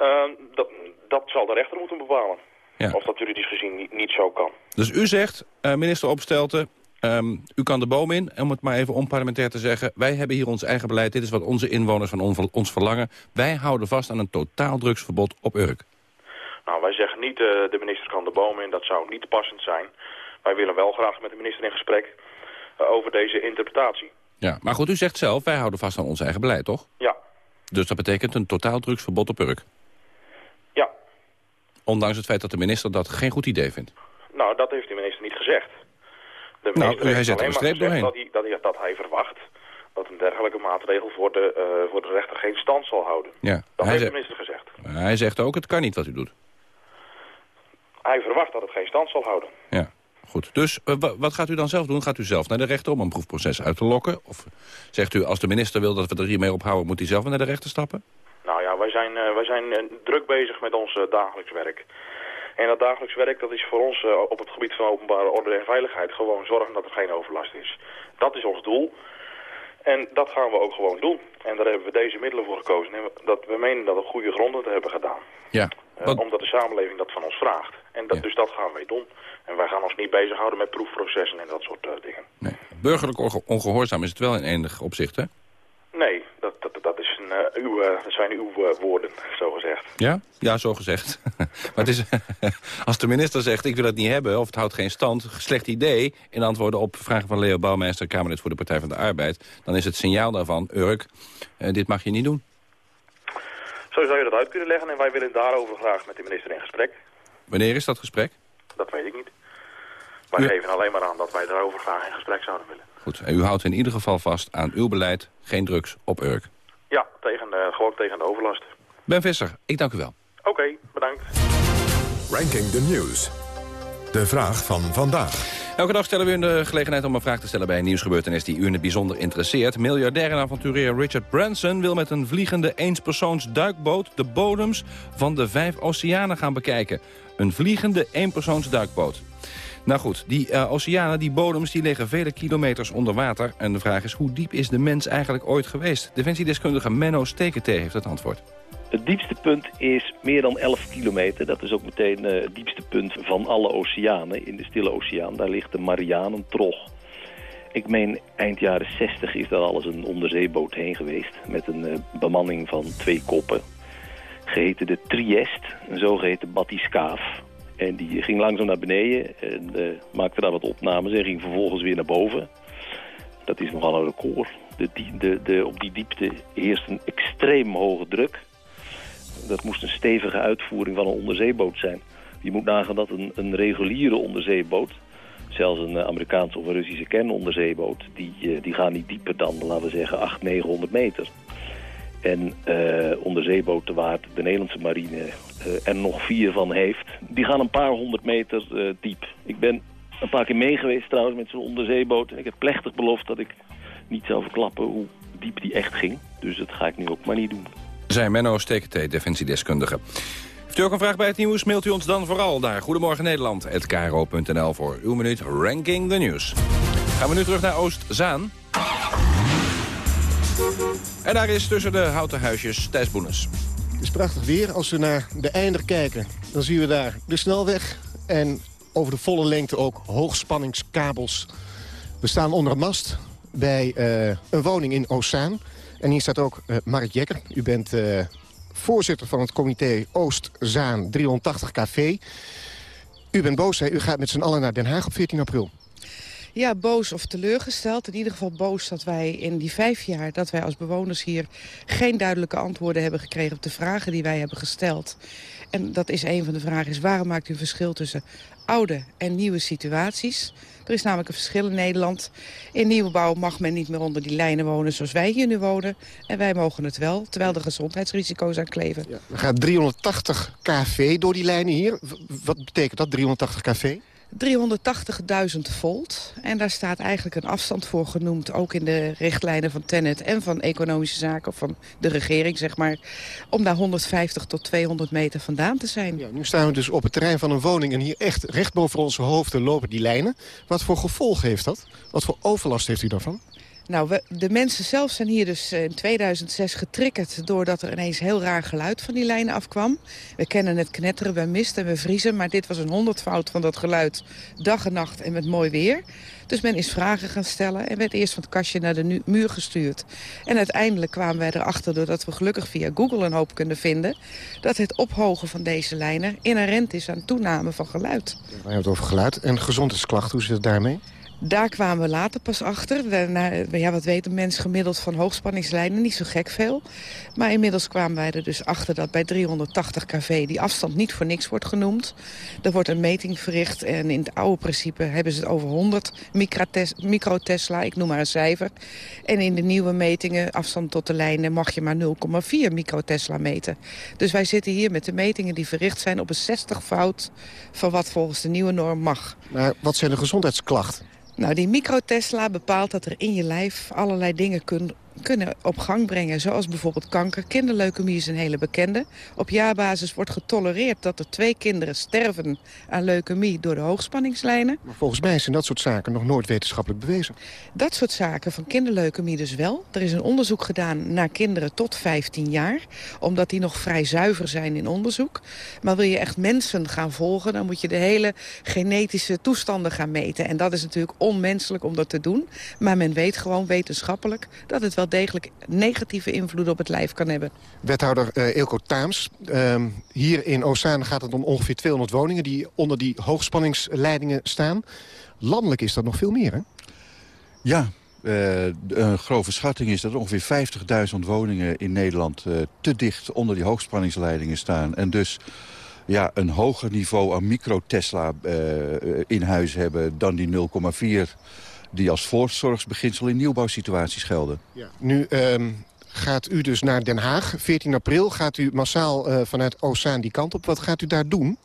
Uh, dat, dat zal de rechter moeten bepalen. Of dat juridisch gezien niet, niet zo kan. Dus u zegt, uh, minister Opstelten, um, u kan de boom in, om het maar even onparlementair te zeggen... wij hebben hier ons eigen beleid, dit is wat onze inwoners van ons verlangen. Wij houden vast aan een totaal drugsverbod op Urk. Nou, wij zeggen niet, uh, de minister kan de boom in, dat zou niet passend zijn. Wij willen wel graag met de minister in gesprek uh, over deze interpretatie. Ja, maar goed, u zegt zelf, wij houden vast aan ons eigen beleid, toch? Ja. Dus dat betekent een totaal drugsverbod op Urk? Ja. Ondanks het feit dat de minister dat geen goed idee vindt? Nou, dat heeft de minister niet gezegd. De nou, hij zet er een streep doorheen. dat hij, dat, hij, dat hij verwacht dat een dergelijke maatregel voor de, uh, voor de rechter geen stand zal houden. Ja, Dat heeft de minister gezegd. Hij zegt ook, het kan niet wat u doet. Hij verwacht dat het geen stand zal houden. Ja, goed. Dus eh, wa- wat gaat u dan zelf doen? Gaat u zelf naar de rechter om een proefproces uit te lokken? Of zegt u, als de minister wil dat we er hiermee ophouden... moet hij zelf naar de rechter stappen? Nou ja, wij zijn, eh, wij zijn eh, druk bezig met ons eh, dagelijks werk. En dat dagelijks werk dat is voor ons eh, op het gebied van openbare orde en veiligheid gewoon zorgen dat er geen overlast is. Dat is ons doel. En dat gaan we ook gewoon doen. En daar hebben we deze middelen voor gekozen. En we- dat we menen dat we goede gronden te hebben gedaan. Ja. Eh, omdat de samenleving dat van ons vraagt. En dat, dus dat gaan wij doen. En wij gaan ons niet bezighouden met proefprocessen en dat soort eh, dingen. Burgerlijk onge- ongehoorzaam is het wel in enig opzicht, hè? Eh, uw, eh, dat zijn uw eh, woorden, zo gezegd. Ja? Ja, zo gezegd. maar het is, als de minister zegt, ik wil het niet hebben... of het houdt geen stand, slecht idee... in antwoorden op vragen van Leo Bouwmeester... Kamerlid voor de Partij van de Arbeid... dan is het signaal daarvan, Urk, dit mag je niet doen. Zo zou je dat uit kunnen leggen en wij willen daarover graag met de minister in gesprek. Wanneer is dat gesprek? Dat weet ik niet. Wij geven alleen maar aan dat wij daarover graag in gesprek zouden willen. Goed, en u houdt in ieder geval vast aan uw beleid... geen drugs op Urk. Ja, tegen, de- gewoon tegen de overlast. Ben Visser, ik dank u wel. Oké, bedankt. Ranking the News. De vraag van vandaag. Elke dag stellen we u de gelegenheid om een vraag te stellen bij een nieuwsgebeurtenis die u in het bijzonder interesseert. Miljardair en avonturier Richard Branson wil met een vliegende eenpersoons duikboot de bodems van de vijf oceanen gaan bekijken. Een vliegende eenpersoons duikboot. Nou goed, die eh, oceanen, die bodems, die liggen vele kilometers onder water. En de vraag is, hoe diep is de mens eigenlijk ooit geweest? Defensiedeskundige Menno Steketee heeft het antwoord. Het diepste punt is meer dan 11 kilometer. Dat is ook meteen eh, het diepste punt van alle oceanen. In de Stille Oceaan, daar ligt de Marianentrog. Ik meen eind jaren 60 is daar alles een onderzeeboot heen geweest. Met een eh, bemanning van twee koppen. Geheten de Triest, een zogeheten batiscaaf. En die ging langzaam naar beneden en eh, maakte daar wat opnames en ging vervolgens weer naar boven. Dat is nogal een record. De, de, de, op die diepte heerst een extreem hoge druk. Dat moest een stevige uitvoering van een onderzeeboot zijn. Je moet nagaan dat een, een reguliere onderzeeboot... zelfs een eh, Amerikaanse of een Russische kernonderzeeboot... Die, eh, die gaan niet dieper dan, laten we zeggen, 800, 900 meter. En eh, onderzeeboten waar de Nederlandse marine eh, er nog vier van heeft... die gaan een paar honderd meter eh, diep. Ik ben een paar keer mee geweest trouwens met zo'n onderzeeboot. En ik heb plechtig beloofd dat ik niet zou verklappen hoe diep die echt ging. Dus dat ga ik nu ook maar niet doen. Zijn Menno Steketee, defensiedeskundige. Heeft u ook een vraag bij het nieuws, mailt u ons dan vooral naar Goedemorgen Nederland@kro.nl voor uw minuut Ranking the News. Gaan we nu terug naar Oost-Zaan. En daar is tussen de houten huisjes Thijs Boenes. Het is prachtig weer. Als we naar de einder kijken, dan zien we daar de snelweg. En over de volle lengte ook hoogspanningskabels. We staan onder een mast bij eh, een woning in Oostzaan. En hier staat ook eh, Mark Jekker. U bent eh, voorzitter van het comité Oostzaan 380 KV. U bent boos, hè? U gaat met z'n allen naar Den Haag op 14 april. Ja, boos of teleurgesteld. In ieder geval boos dat wij in die vijf jaar... dat wij als bewoners hier geen duidelijke antwoorden hebben gekregen... op de vragen die wij hebben gesteld. En dat is een van de vragen is... waarom maakt u een verschil tussen oude en nieuwe situaties? Er is namelijk een verschil in Nederland. In nieuwbouw mag men niet meer onder die lijnen wonen zoals wij hier nu wonen. En wij mogen het wel, terwijl er gezondheidsrisico's aan kleven. Ja, er gaat 380 kV door die lijnen hier. Wat betekent dat, 380 kV? 380.000 volt. En daar staat eigenlijk een afstand voor genoemd... ook in de richtlijnen van Tennet en van economische zaken... van de regering, zeg maar... om daar 150 tot 200 meter vandaan te zijn. Ja, nu staan we dus op het terrein van een woning... en hier echt recht boven onze hoofden lopen die lijnen. Wat voor gevolg heeft dat? Wat voor overlast heeft u daarvan? Nou, de mensen zelf zijn hier dus in 2006 getriggerd... doordat er ineens heel raar geluid van die lijnen afkwam. We kennen het knetteren bij mist en we vriezen... maar dit was een honderdvoud van dat geluid dag en nacht en met mooi weer. Dus men is vragen gaan stellen en werd eerst van het kastje naar de muur gestuurd. En uiteindelijk kwamen wij erachter, doordat we gelukkig via Google een hoop kunnen vinden... dat het ophogen van deze lijnen inherent is aan toename van geluid. We hebben het over geluid en gezondheidsklachten. Hoe zit het daarmee? Daar kwamen we later pas achter. Ja, wat weet een mens gemiddeld van hoogspanningslijnen? Niet zo gek veel. Maar inmiddels kwamen wij er dus achter dat bij 380 kV... die afstand niet voor niks wordt genoemd. Er wordt een meting verricht en in het oude principe hebben ze het over 100 microtesla. Ik noem maar een cijfer. En in de nieuwe metingen, afstand tot de lijnen... mag je maar 0,4 microtesla meten. Dus wij zitten hier met de metingen die verricht zijn... op een 60 fout van wat volgens de nieuwe norm mag. Maar wat zijn de gezondheidsklachten? Nou, die microtesla bepaalt dat er in je lijf allerlei dingen kunnen kunnen op gang brengen. Zoals bijvoorbeeld kanker. Kinderleukemie is een hele bekende. Op jaarbasis wordt getolereerd dat er twee kinderen sterven aan leukemie door de hoogspanningslijnen. Maar volgens mij zijn dat soort zaken nog nooit wetenschappelijk bewezen. Dat soort zaken van kinderleukemie dus wel. Er is een onderzoek gedaan naar kinderen tot 15 jaar. Omdat die nog vrij zuiver zijn in onderzoek. Maar wil je echt mensen gaan volgen, dan moet je de hele genetische toestanden gaan meten. En dat is natuurlijk onmenselijk om dat te doen. Maar men weet gewoon wetenschappelijk dat het wel degelijk negatieve invloed op het lijf kan hebben. Wethouder uh, Eelco Taams, ehm, hier in Ozaan gaat het om ongeveer 200 woningen... die onder die hoogspanningsleidingen staan. Landelijk is dat nog veel meer, hè? Ja, uh, een grove schatting is dat ongeveer 50.000 woningen in Nederland... Uh, te dicht onder die hoogspanningsleidingen staan. En dus ja, een hoger niveau aan micro-Tesla in huis hebben dan die 0,4 die als voorzorgsbeginsel in nieuwbouwsituaties gelden. Ja. Nu um, gaat u dus naar Den Haag. 14 april gaat u massaal uh, vanuit Ozaan die kant op. Wat gaat u daar doen?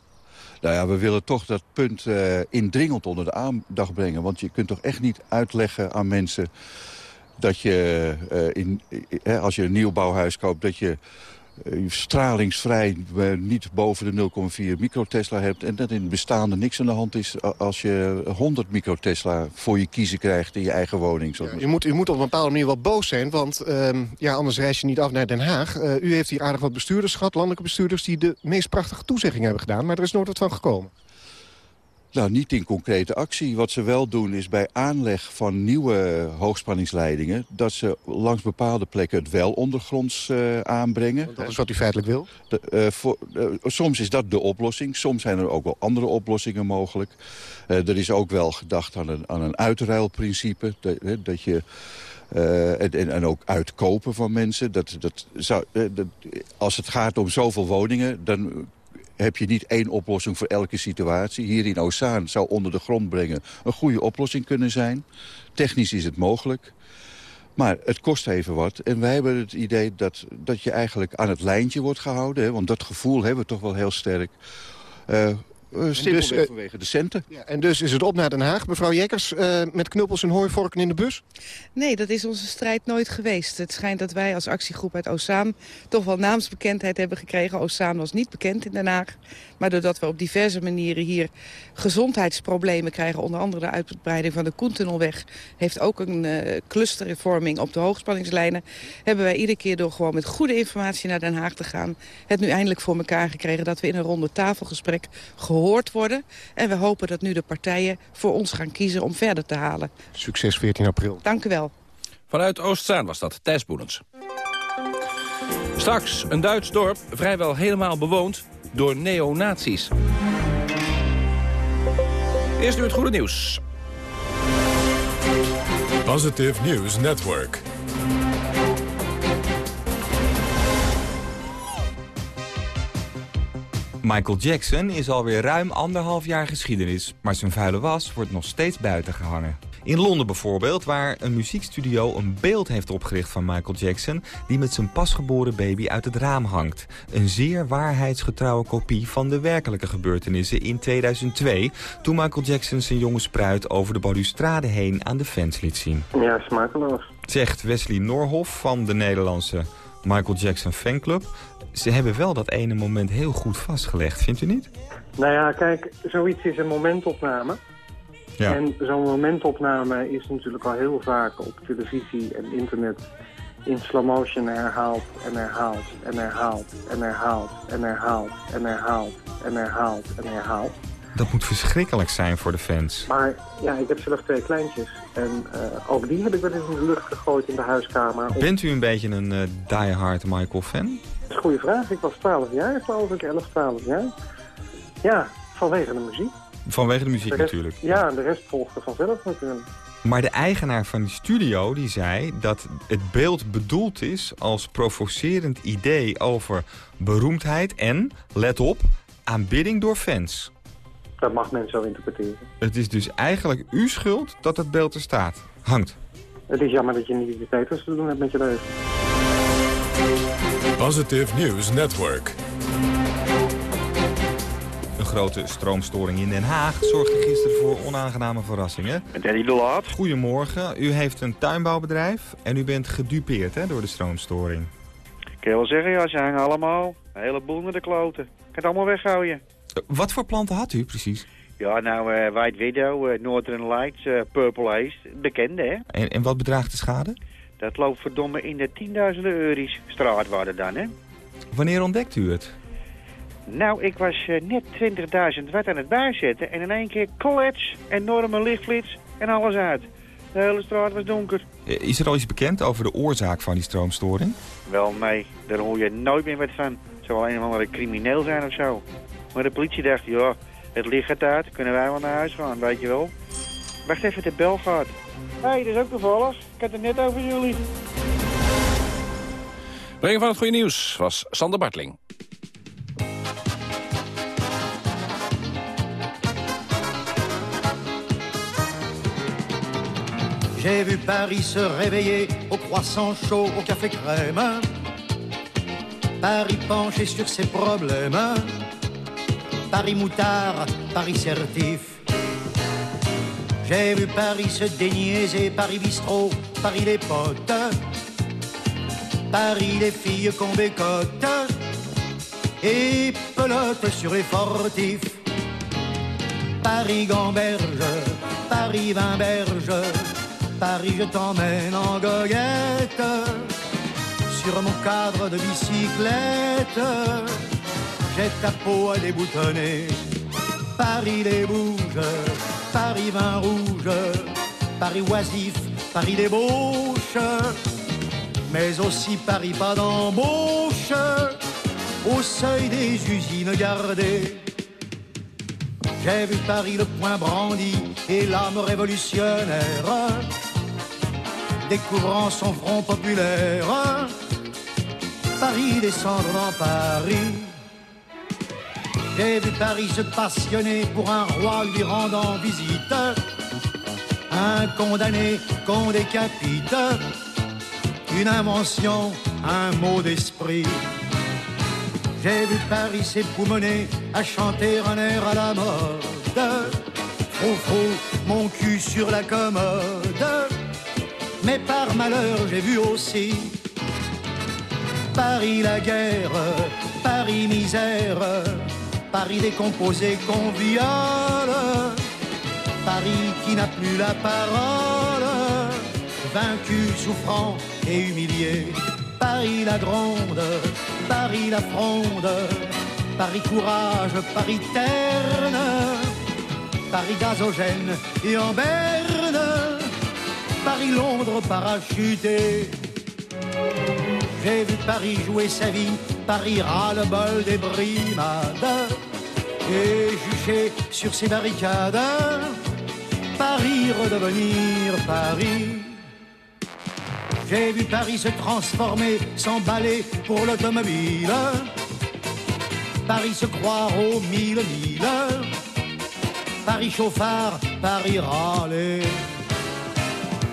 Nou ja, we willen toch dat punt uh, indringend onder de aandacht brengen. Want je kunt toch echt niet uitleggen aan mensen dat je, uh, in, als je een nieuwbouwhuis koopt... dat je stralingsvrij uh, niet boven de 0,4 microtesla hebt... en dat in het bestaande niks aan de hand is als je 100 microtesla voor je kiezen krijgt in je eigen woning. Ja, u, moet, u moet op een bepaalde manier wel boos zijn, want uh, ja, anders reis je niet af naar Den Haag. Eh, u heeft hier aardig wat bestuurders gehad, landelijke bestuurders... die de meest prachtige toezeggingen hebben gedaan, maar er is nooit wat van gekomen. Nou, niet in concrete actie. Wat ze wel doen is bij aanleg van nieuwe hoogspanningsleidingen... dat ze langs bepaalde plekken het wel ondergronds uh, aanbrengen. Dat is wat u feitelijk wil? De, uh, voor, uh, soms is dat de oplossing. Soms zijn er ook wel andere oplossingen mogelijk. er is ook wel gedacht aan een, aan een uitruilprincipe. Dat, dat je... en, en, ook uitkopen van mensen. Dat, dat zou, dat, als het gaat om zoveel woningen... dan heb je niet één oplossing voor elke situatie. Hier in Ozaan zou onder de grond brengen een goede oplossing kunnen zijn. Technisch is het mogelijk. Maar het kost even wat. En wij hebben het idee dat, dat je eigenlijk aan het lijntje wordt gehouden. Hè, want dat gevoel hebben we toch wel heel sterk. Uh, uh, dus, uh, vanwege de centen. Ja, en dus is het op naar Den Haag. Mevrouw Jekkers, uh, met knuppels en hooivorken in de bus? Nee, dat is onze strijd nooit geweest. Het schijnt dat wij als actiegroep uit Ozaan toch wel naamsbekendheid hebben gekregen. Ozaan was niet bekend in Den Haag. Maar doordat we op diverse manieren hier gezondheidsproblemen krijgen... onder andere de uitbreiding van de Koentunnelweg... heeft ook een uh, clustervorming op de hoogspanningslijnen... hebben wij iedere keer door gewoon met goede informatie naar Den Haag te gaan... het nu eindelijk voor elkaar gekregen dat we in een ronde tafelgesprek gehoord worden. En we hopen dat nu de partijen voor ons gaan kiezen om verder te halen. Succes 14 april. Dank u wel. Vanuit Oostzaan was dat, Thijs Boelens. Straks een Duits dorp, vrijwel helemaal bewoond door neonazies. Eerst nu het goede nieuws. Positive News Network. Michael Jackson is alweer ruim anderhalf jaar geschiedenis, maar zijn vuile was wordt nog steeds buiten gehangen. In Londen bijvoorbeeld, waar een muziekstudio een beeld heeft opgericht van Michael Jackson... die met zijn pasgeboren baby uit het raam hangt. Een zeer waarheidsgetrouwe kopie van de werkelijke gebeurtenissen in 2002... toen Michael Jackson zijn jonge spruit over de balustrade heen aan de fans liet zien. Ja, smakeloos. Zegt Wesley Norhoff van de Nederlandse Michael Jackson fanclub. Ze hebben wel dat ene moment heel goed vastgelegd, vindt u niet? Nou ja, kijk, zoiets is een momentopname. Ja. En zo'n momentopname is natuurlijk al heel vaak op televisie en internet in slow motion herhaald en herhaald en herhaald en herhaald en herhaald en herhaald en herhaald en herhaald. Dat moet verschrikkelijk zijn voor de fans. Maar ja, ik heb zelf twee kleintjes en uh, ook die heb ik wel eens in de lucht gegooid in de huiskamer. Bent u een beetje een uh, diehard Michael fan? Dat is een goede vraag. Ik was 12 jaar, geloof ik, 11, 12 jaar. Ja, vanwege de muziek. Vanwege de muziek de rest, natuurlijk. Ja, en de rest volgde vanzelf natuurlijk. Maar de eigenaar van die studio die zei dat het beeld bedoeld is als provocerend idee over beroemdheid en, let op, aanbidding door fans. Dat mag men zo interpreteren. Het is dus eigenlijk uw schuld dat het beeld er staat. Hangt. Het is jammer dat je niet iets beters te doen hebt met je leven. Positive News Network. Een grote stroomstoring in Den Haag zorgde gisteren voor onaangename verrassingen. Danny de Laat. Goedemorgen, u heeft een tuinbouwbedrijf en u bent gedupeerd hè, door de stroomstoring. Ik kan wel zeggen, ja, ze hangen allemaal een heleboel naar de kloten. Ik kan het allemaal weggooien. Wat voor planten had u precies? Ja, nou, uh, White Widow, uh, Northern Lights, Purple Haze, bekende hè. En, en wat bedraagt de schade? Dat loopt verdomme in de tienduizenden euro's straatwaarde dan hè. Wanneer ontdekt u het? Nou, ik was net 20.000 watt aan het bijzetten en in één keer klets, enorme lichtflits en alles uit. De hele straat was donker. Is er al iets bekend over de oorzaak van die stroomstoring? Wel, nee, daar hoor je nooit meer wat van. Het zou wel een of andere crimineel zijn of zo. Maar de politie dacht, ja, het licht gaat uit, kunnen wij wel naar huis gaan, weet je wel. Wacht even, de bel gaat. Hé, hey, dat is ook toevallig. Ik had het net over jullie. Brengen van het goede nieuws was Sander Bartling. J'ai vu Paris se réveiller au croissant chaud, au café crème. Paris penché sur ses problèmes. Paris moutard, Paris certif. J'ai vu Paris se déniaiser, Paris bistrot, Paris les potes. Paris les filles qu'on bécote. Et pelote sur les fortifs. Paris gamberge, Paris vinberge. Paris, je t'emmène en goguette sur mon cadre de bicyclette. J'ai ta peau à déboutonner. Paris les bouges, Paris vin rouge, Paris oisif, Paris débauche, mais aussi Paris pas d'embauche, au seuil des usines gardées. J'ai vu Paris le poing brandi et l'âme révolutionnaire découvrant son front populaire. Paris descendre dans Paris. J'ai vu Paris se passionner pour un roi lui rendant visite. Un condamné qu'on décapite. Une invention, un mot d'esprit. J'ai vu Paris s'époumoner à chanter un air à la mode. Frou mon cul sur la commode. Mais par malheur, j'ai vu aussi Paris la guerre, Paris misère, Paris décomposé qu'on Paris qui n'a plus la parole, vaincu, souffrant et humilié. Paris la gronde, Paris la fronde, Paris courage, Paris terne, Paris gazogène et en berne, Paris-Londres parachuté. J'ai vu Paris jouer sa vie, Paris ras le bol des brimades, et juché sur ses barricades, Paris redevenir Paris. J'ai vu Paris se transformer, s'emballer pour l'automobile. Paris se croire aux mille mille. Paris chauffard, Paris râler.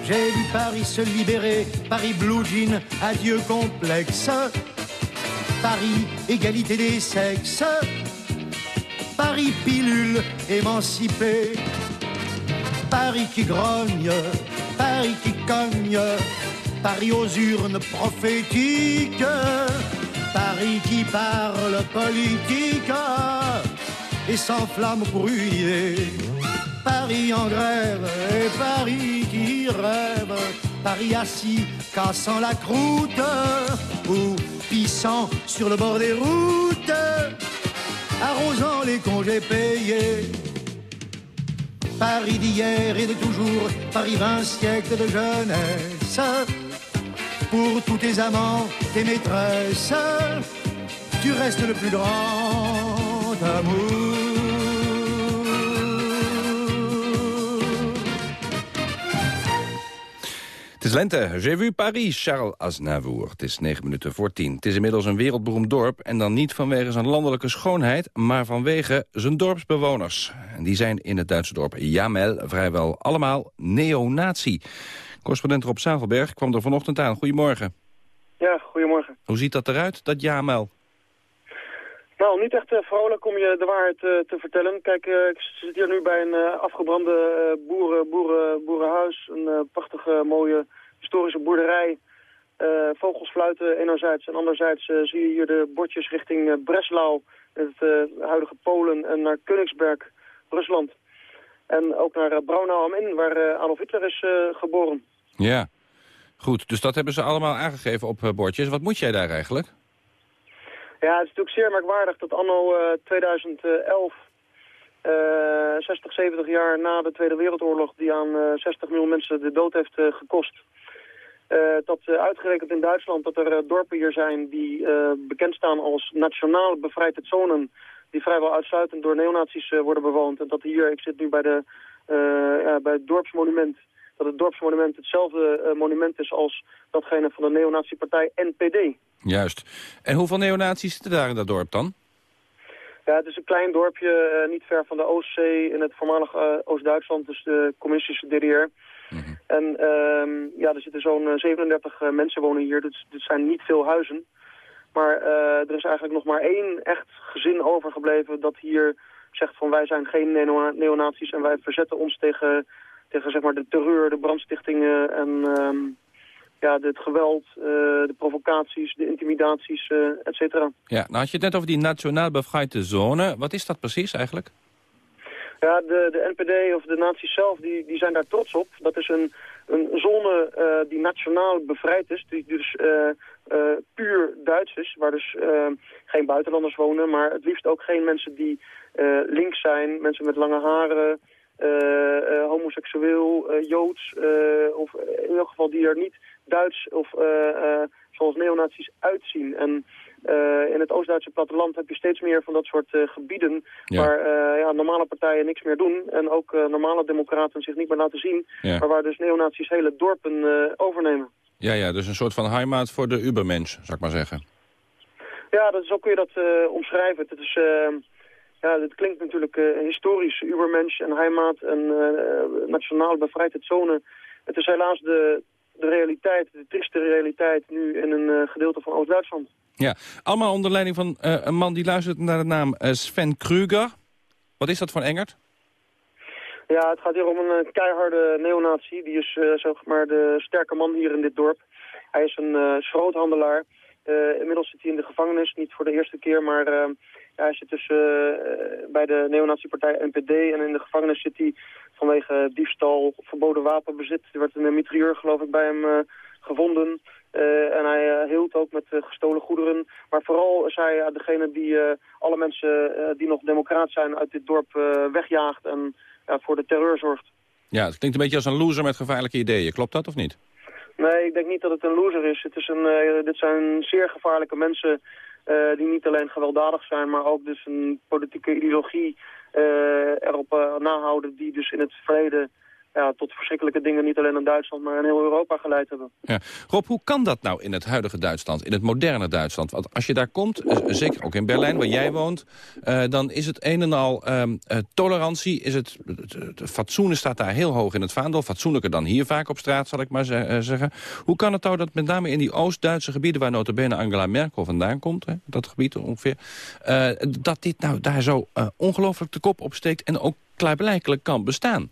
J'ai vu Paris se libérer, Paris blue jean, adieu complexe. Paris égalité des sexes. Paris pilule émancipée. Paris qui grogne, Paris qui cogne. Paris aux urnes prophétiques. Paris qui parle politique et s'enflamme brouillé. Paris en grève et Paris qui rêve. Paris assis, cassant la croûte ou pissant sur le bord des routes, arrosant les congés payés. Paris d'hier et de toujours, Paris vingt siècles de jeunesse. Pour tous tes amants, tes maîtresses, tu restes le plus grand amour. Is lente. J'ai vu Paris, Charles Aznavour. Het is negen minuten voor tien. Het is inmiddels een wereldberoemd dorp. En dan niet vanwege zijn landelijke schoonheid, maar vanwege zijn dorpsbewoners. En die zijn in het Duitse dorp Jamel vrijwel allemaal neonazi. Correspondent Rob Zavelberg kwam er vanochtend aan. Goedemorgen. Ja, goedemorgen. Hoe ziet dat eruit, dat Jamel? Nou, niet echt uh, vrolijk om je de waarheid uh, te vertellen. Kijk, uh, ik zit hier nu bij een afgebrande boeren, boeren, boerenhuis. Een prachtige, mooie historische boerderij. vogels fluiten enerzijds en anderzijds zie je hier de bordjes richting Breslau, het huidige Polen, en naar Königsberg, Rusland. En ook naar Braunau am Inn, waar Adolf Hitler is geboren. Ja, goed. Dus dat hebben ze allemaal aangegeven op bordjes. Wat moet jij daar eigenlijk? Ja, het is natuurlijk zeer merkwaardig dat anno uh, 2011, uh, 60, 70 jaar na de Tweede Wereldoorlog, die aan uh, 60 miljoen mensen de dood heeft uh, gekost, dat uitgerekend in Duitsland dat er dorpen hier zijn die bekend staan als nationaal bevrijde zonen, die vrijwel uitsluitend door neonazies worden bewoond. En dat hier, ik zit nu bij, de, ja, bij het dorpsmonument, dat het dorpsmonument hetzelfde monument is als datgene van de neonaziepartij NPD. Juist. En hoeveel neonazies zitten daar in dat dorp dan? Ja, het is een klein dorpje, uh, niet ver van de Oostzee in het voormalig uh, Oost-Duitsland, dus de communistische DDR. Mm -hmm. En um, ja, er zitten zo'n 37 uh, mensen wonen hier, dus dit zijn niet veel huizen. Maar er is eigenlijk nog maar één echt gezin overgebleven dat hier zegt van wij zijn geen neo neonazies en wij verzetten ons tegen, tegen zeg maar, de terreur, de brandstichtingen en... Um, ja, het geweld, uh, de provocaties, de intimidaties, uh, et cetera. Ja, nou had je het net over die nationaal bevrijde zone. Wat is dat precies eigenlijk? Ja, de, de NPD of de nazi's zelf, die, die zijn daar trots op. Dat is een, een zone uh, die nationaal bevrijd is, die dus puur Duits is, waar dus geen buitenlanders wonen, maar het liefst ook geen mensen die links zijn, mensen met lange haren, uh, homoseksueel, uh, joods, of in elk geval die er niet Duits of zoals neonazies uitzien. En in het Oost-Duitse platteland heb je steeds meer van dat soort gebieden ja. waar ja, normale partijen niks meer doen en ook normale democraten zich niet meer laten zien, ja. maar waar dus neonazies hele dorpen overnemen. Ja, ja, dus een soort van heimaat voor de ubermens, zou ik maar zeggen. Ja, dat, zo kun je dat omschrijven. Het is... Ja, dat klinkt natuurlijk uh, historisch, Ubermensch en Heimat en uh, nationaal bevrijd het zone. Het is helaas de, de realiteit, de trieste realiteit nu in een uh, gedeelte van Oost-Duitsland. Ja, allemaal onder leiding van een man die luistert naar de naam Sven Kruger. Wat is dat voor Engert? Ja, het gaat hier om een keiharde neonazi. Die is zeg maar de sterke man hier in dit dorp. Hij is een schroothandelaar. inmiddels zit hij in de gevangenis, niet voor de eerste keer, maar ja, hij zit dus bij de neonaziepartij NPD en in de gevangenis zit hij vanwege diefstal, verboden wapenbezit. Er werd een mitrailleur geloof ik bij hem uh, gevonden. Uh, en hij hield ook met gestolen goederen. Maar vooral is hij degene die alle mensen die nog democraat zijn uit dit dorp wegjaagt en voor de terreur zorgt. Ja, het klinkt een beetje als een loser met gevaarlijke ideeën. Klopt dat of niet? Nee, ik denk niet dat het een loser is. Het is een, dit zijn zeer gevaarlijke mensen uh, die niet alleen gewelddadig zijn, maar ook dus een politieke ideologie uh, erop uh, nahouden die dus in het verleden ja, tot verschrikkelijke dingen niet alleen in Duitsland, maar in heel Europa geleid hebben. Ja. Rob, hoe kan dat nou in het huidige Duitsland, in het moderne Duitsland? Want als je daar komt, eh, zeker ook in Berlijn, waar jij woont... Uh, dan is het een en al uh, tolerantie, is het, het, fatsoenen staat daar heel hoog in het vaandel. Fatsoenlijker dan hier vaak op straat, zal ik maar zeggen. Hoe kan het nou dat met name in die Oost-Duitse gebieden... waar notabene Angela Merkel vandaan komt, hè, dat gebied ongeveer... dat dit nou daar zo ongelooflijk de kop opsteekt en ook klaarblijkelijk kan bestaan?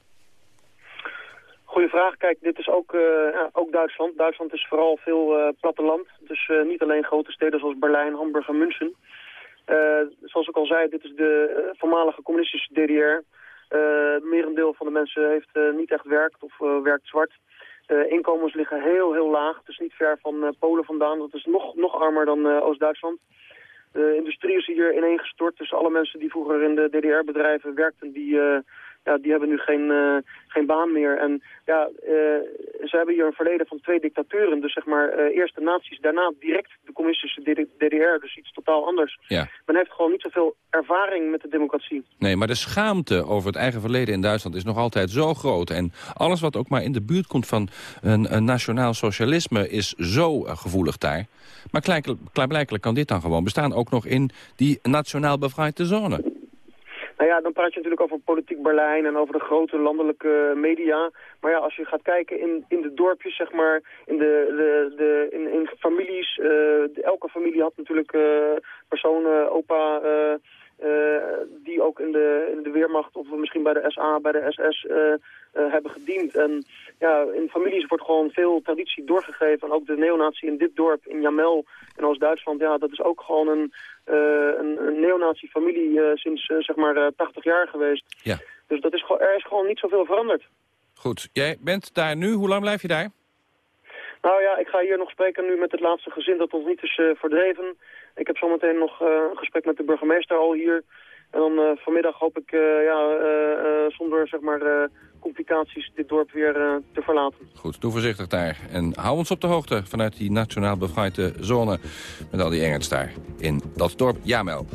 Goeie vraag. Kijk, dit is ook, uh, ja, ook Duitsland. Duitsland is vooral veel uh, platteland. Dus uh, niet alleen grote steden zoals Berlijn, Hamburg en München. zoals ik al zei, dit is de voormalige communistische DDR. het merendeel van de mensen heeft niet echt werkt of werkt zwart. inkomens liggen heel, heel laag. Is niet ver van Polen vandaan. Dat is nog, nog armer dan Oost-Duitsland. De industrie is hier ineengestort. Dus alle mensen die vroeger in de DDR-bedrijven werkten... die ja, die hebben nu geen, uh, geen baan meer. En ja, uh, ze hebben hier een verleden van twee dictaturen. Dus zeg maar uh, eerst de nazi's, daarna direct de communistische DDR. Dus iets totaal anders. Ja. Men heeft gewoon niet zoveel ervaring met de democratie. Nee, maar de schaamte over het eigen verleden in Duitsland is nog altijd zo groot. En alles wat ook maar in de buurt komt van een, een nationaal socialisme is zo gevoelig daar. Maar klaarblijkelijk kan dit dan gewoon bestaan, ook nog in die nationaal bevrijde zone. Nou ja, dan praat je natuurlijk over politiek Berlijn en over de grote landelijke media. Maar ja, als je gaat kijken in, in de dorpjes, zeg maar, in, de, de, de, in, in families. Uh, elke familie had natuurlijk uh, personen, opa... Uh, uh, die ook in de, in de Weermacht of misschien bij de SA, bij de SS uh, uh, hebben gediend. En ja, in families wordt gewoon veel traditie doorgegeven. En ook de neonatie in dit dorp, in Jamel, in Oost-Duitsland, ja, dat is ook gewoon een, een, een neonazi-familie sinds zeg maar 80 jaar geweest. Ja. Dus dat is, er is gewoon niet zoveel veranderd. Goed, jij bent daar nu. Hoe lang blijf je daar? Nou ja, ik ga hier nog spreken nu met het laatste gezin dat ons niet is verdreven. Ik heb zometeen nog uh, een gesprek met de burgemeester al hier. En dan uh, vanmiddag hoop ik uh, ja, zonder zeg maar, complicaties dit dorp weer te verlaten. Goed, doe voorzichtig daar. En hou ons op de hoogte vanuit die nationaal bevrijde zone... met al die engelts daar in dat dorp Jamel.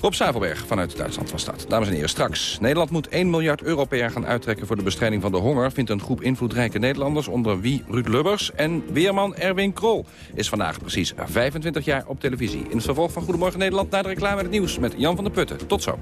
Rob Savelberg vanuit Duitsland was dat. Dames en heren, straks. Nederland moet 1 miljard euro per jaar gaan uittrekken... voor de bestrijding van de honger, vindt een groep invloedrijke Nederlanders... onder wie Ruud Lubbers en weerman Erwin Krol. Is vandaag precies 25 jaar op televisie. In het vervolg van Goedemorgen Nederland... naar de reclame met het nieuws met Jan van der Putten. Tot zo.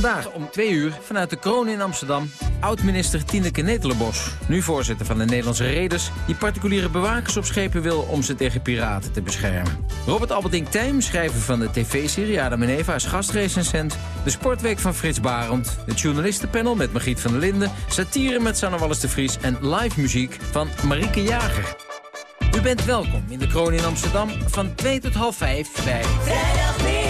Vandaag om twee uur vanuit de kroon in Amsterdam... oud-minister Tineke Netelenbos. Nu voorzitter van de Nederlandse Reders... die particuliere bewakers op schepen wil om ze tegen piraten te beschermen. Robert Albertink Tijm, schrijver van de tv-serie Adam en Eva... is gastrecensent. De Sportweek van Frits Barend. Het journalistenpanel met Margriet van der Linden. Satire met Sanne Wallis de Vries. En live muziek van Marieke Jager. U bent welkom in de kroon in Amsterdam van 2 tot half 5 bij...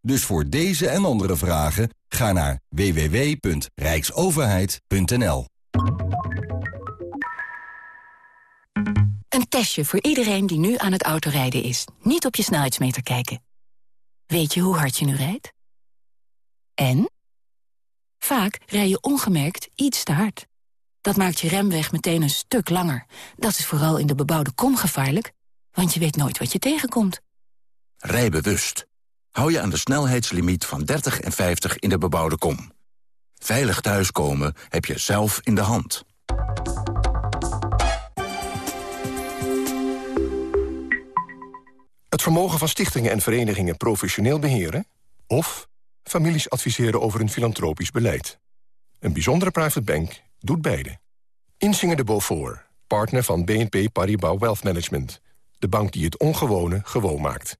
Dus voor deze en andere vragen ga naar www.rijksoverheid.nl. Een testje voor iedereen die nu aan het autorijden is. Niet op je snelheidsmeter kijken. Weet je hoe hard je nu rijdt? En? Vaak rij je ongemerkt iets te hard. Dat maakt je remweg meteen een stuk langer. Dat is vooral in de bebouwde kom gevaarlijk, want je weet nooit wat je tegenkomt. Rij bewust. Hou je aan de snelheidslimiet van 30 en 50 in de bebouwde kom. Veilig thuiskomen heb je zelf in de hand. Het vermogen van stichtingen en verenigingen professioneel beheren... of families adviseren over een filantropisch beleid. Een bijzondere private bank doet beide. Insinger de Beaufort, partner van BNP Paribas Wealth Management. De bank die het ongewone gewoon maakt.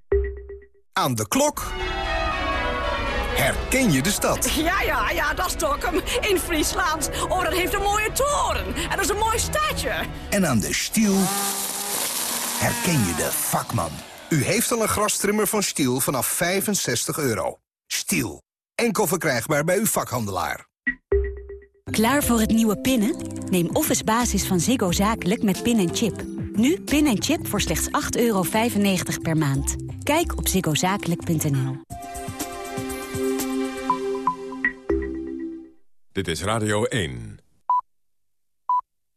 Aan de klok. Herken je de stad? Ja, ja, ja, dat is Dokkum in Friesland. Oh, dat heeft een mooie toren. En dat is een mooi stadje. En aan de stiel herken je de vakman. U heeft al een grastrimmer van Stiel vanaf 65 euro. Stiel. Enkel verkrijgbaar bij uw vakhandelaar. Klaar voor het nieuwe pinnen? Neem Office Basis van Ziggo Zakelijk met pin en chip. Nu pin en chip voor slechts 8,95 euro per maand. Kijk op ziggozakelijk.nl. Dit is Radio 1.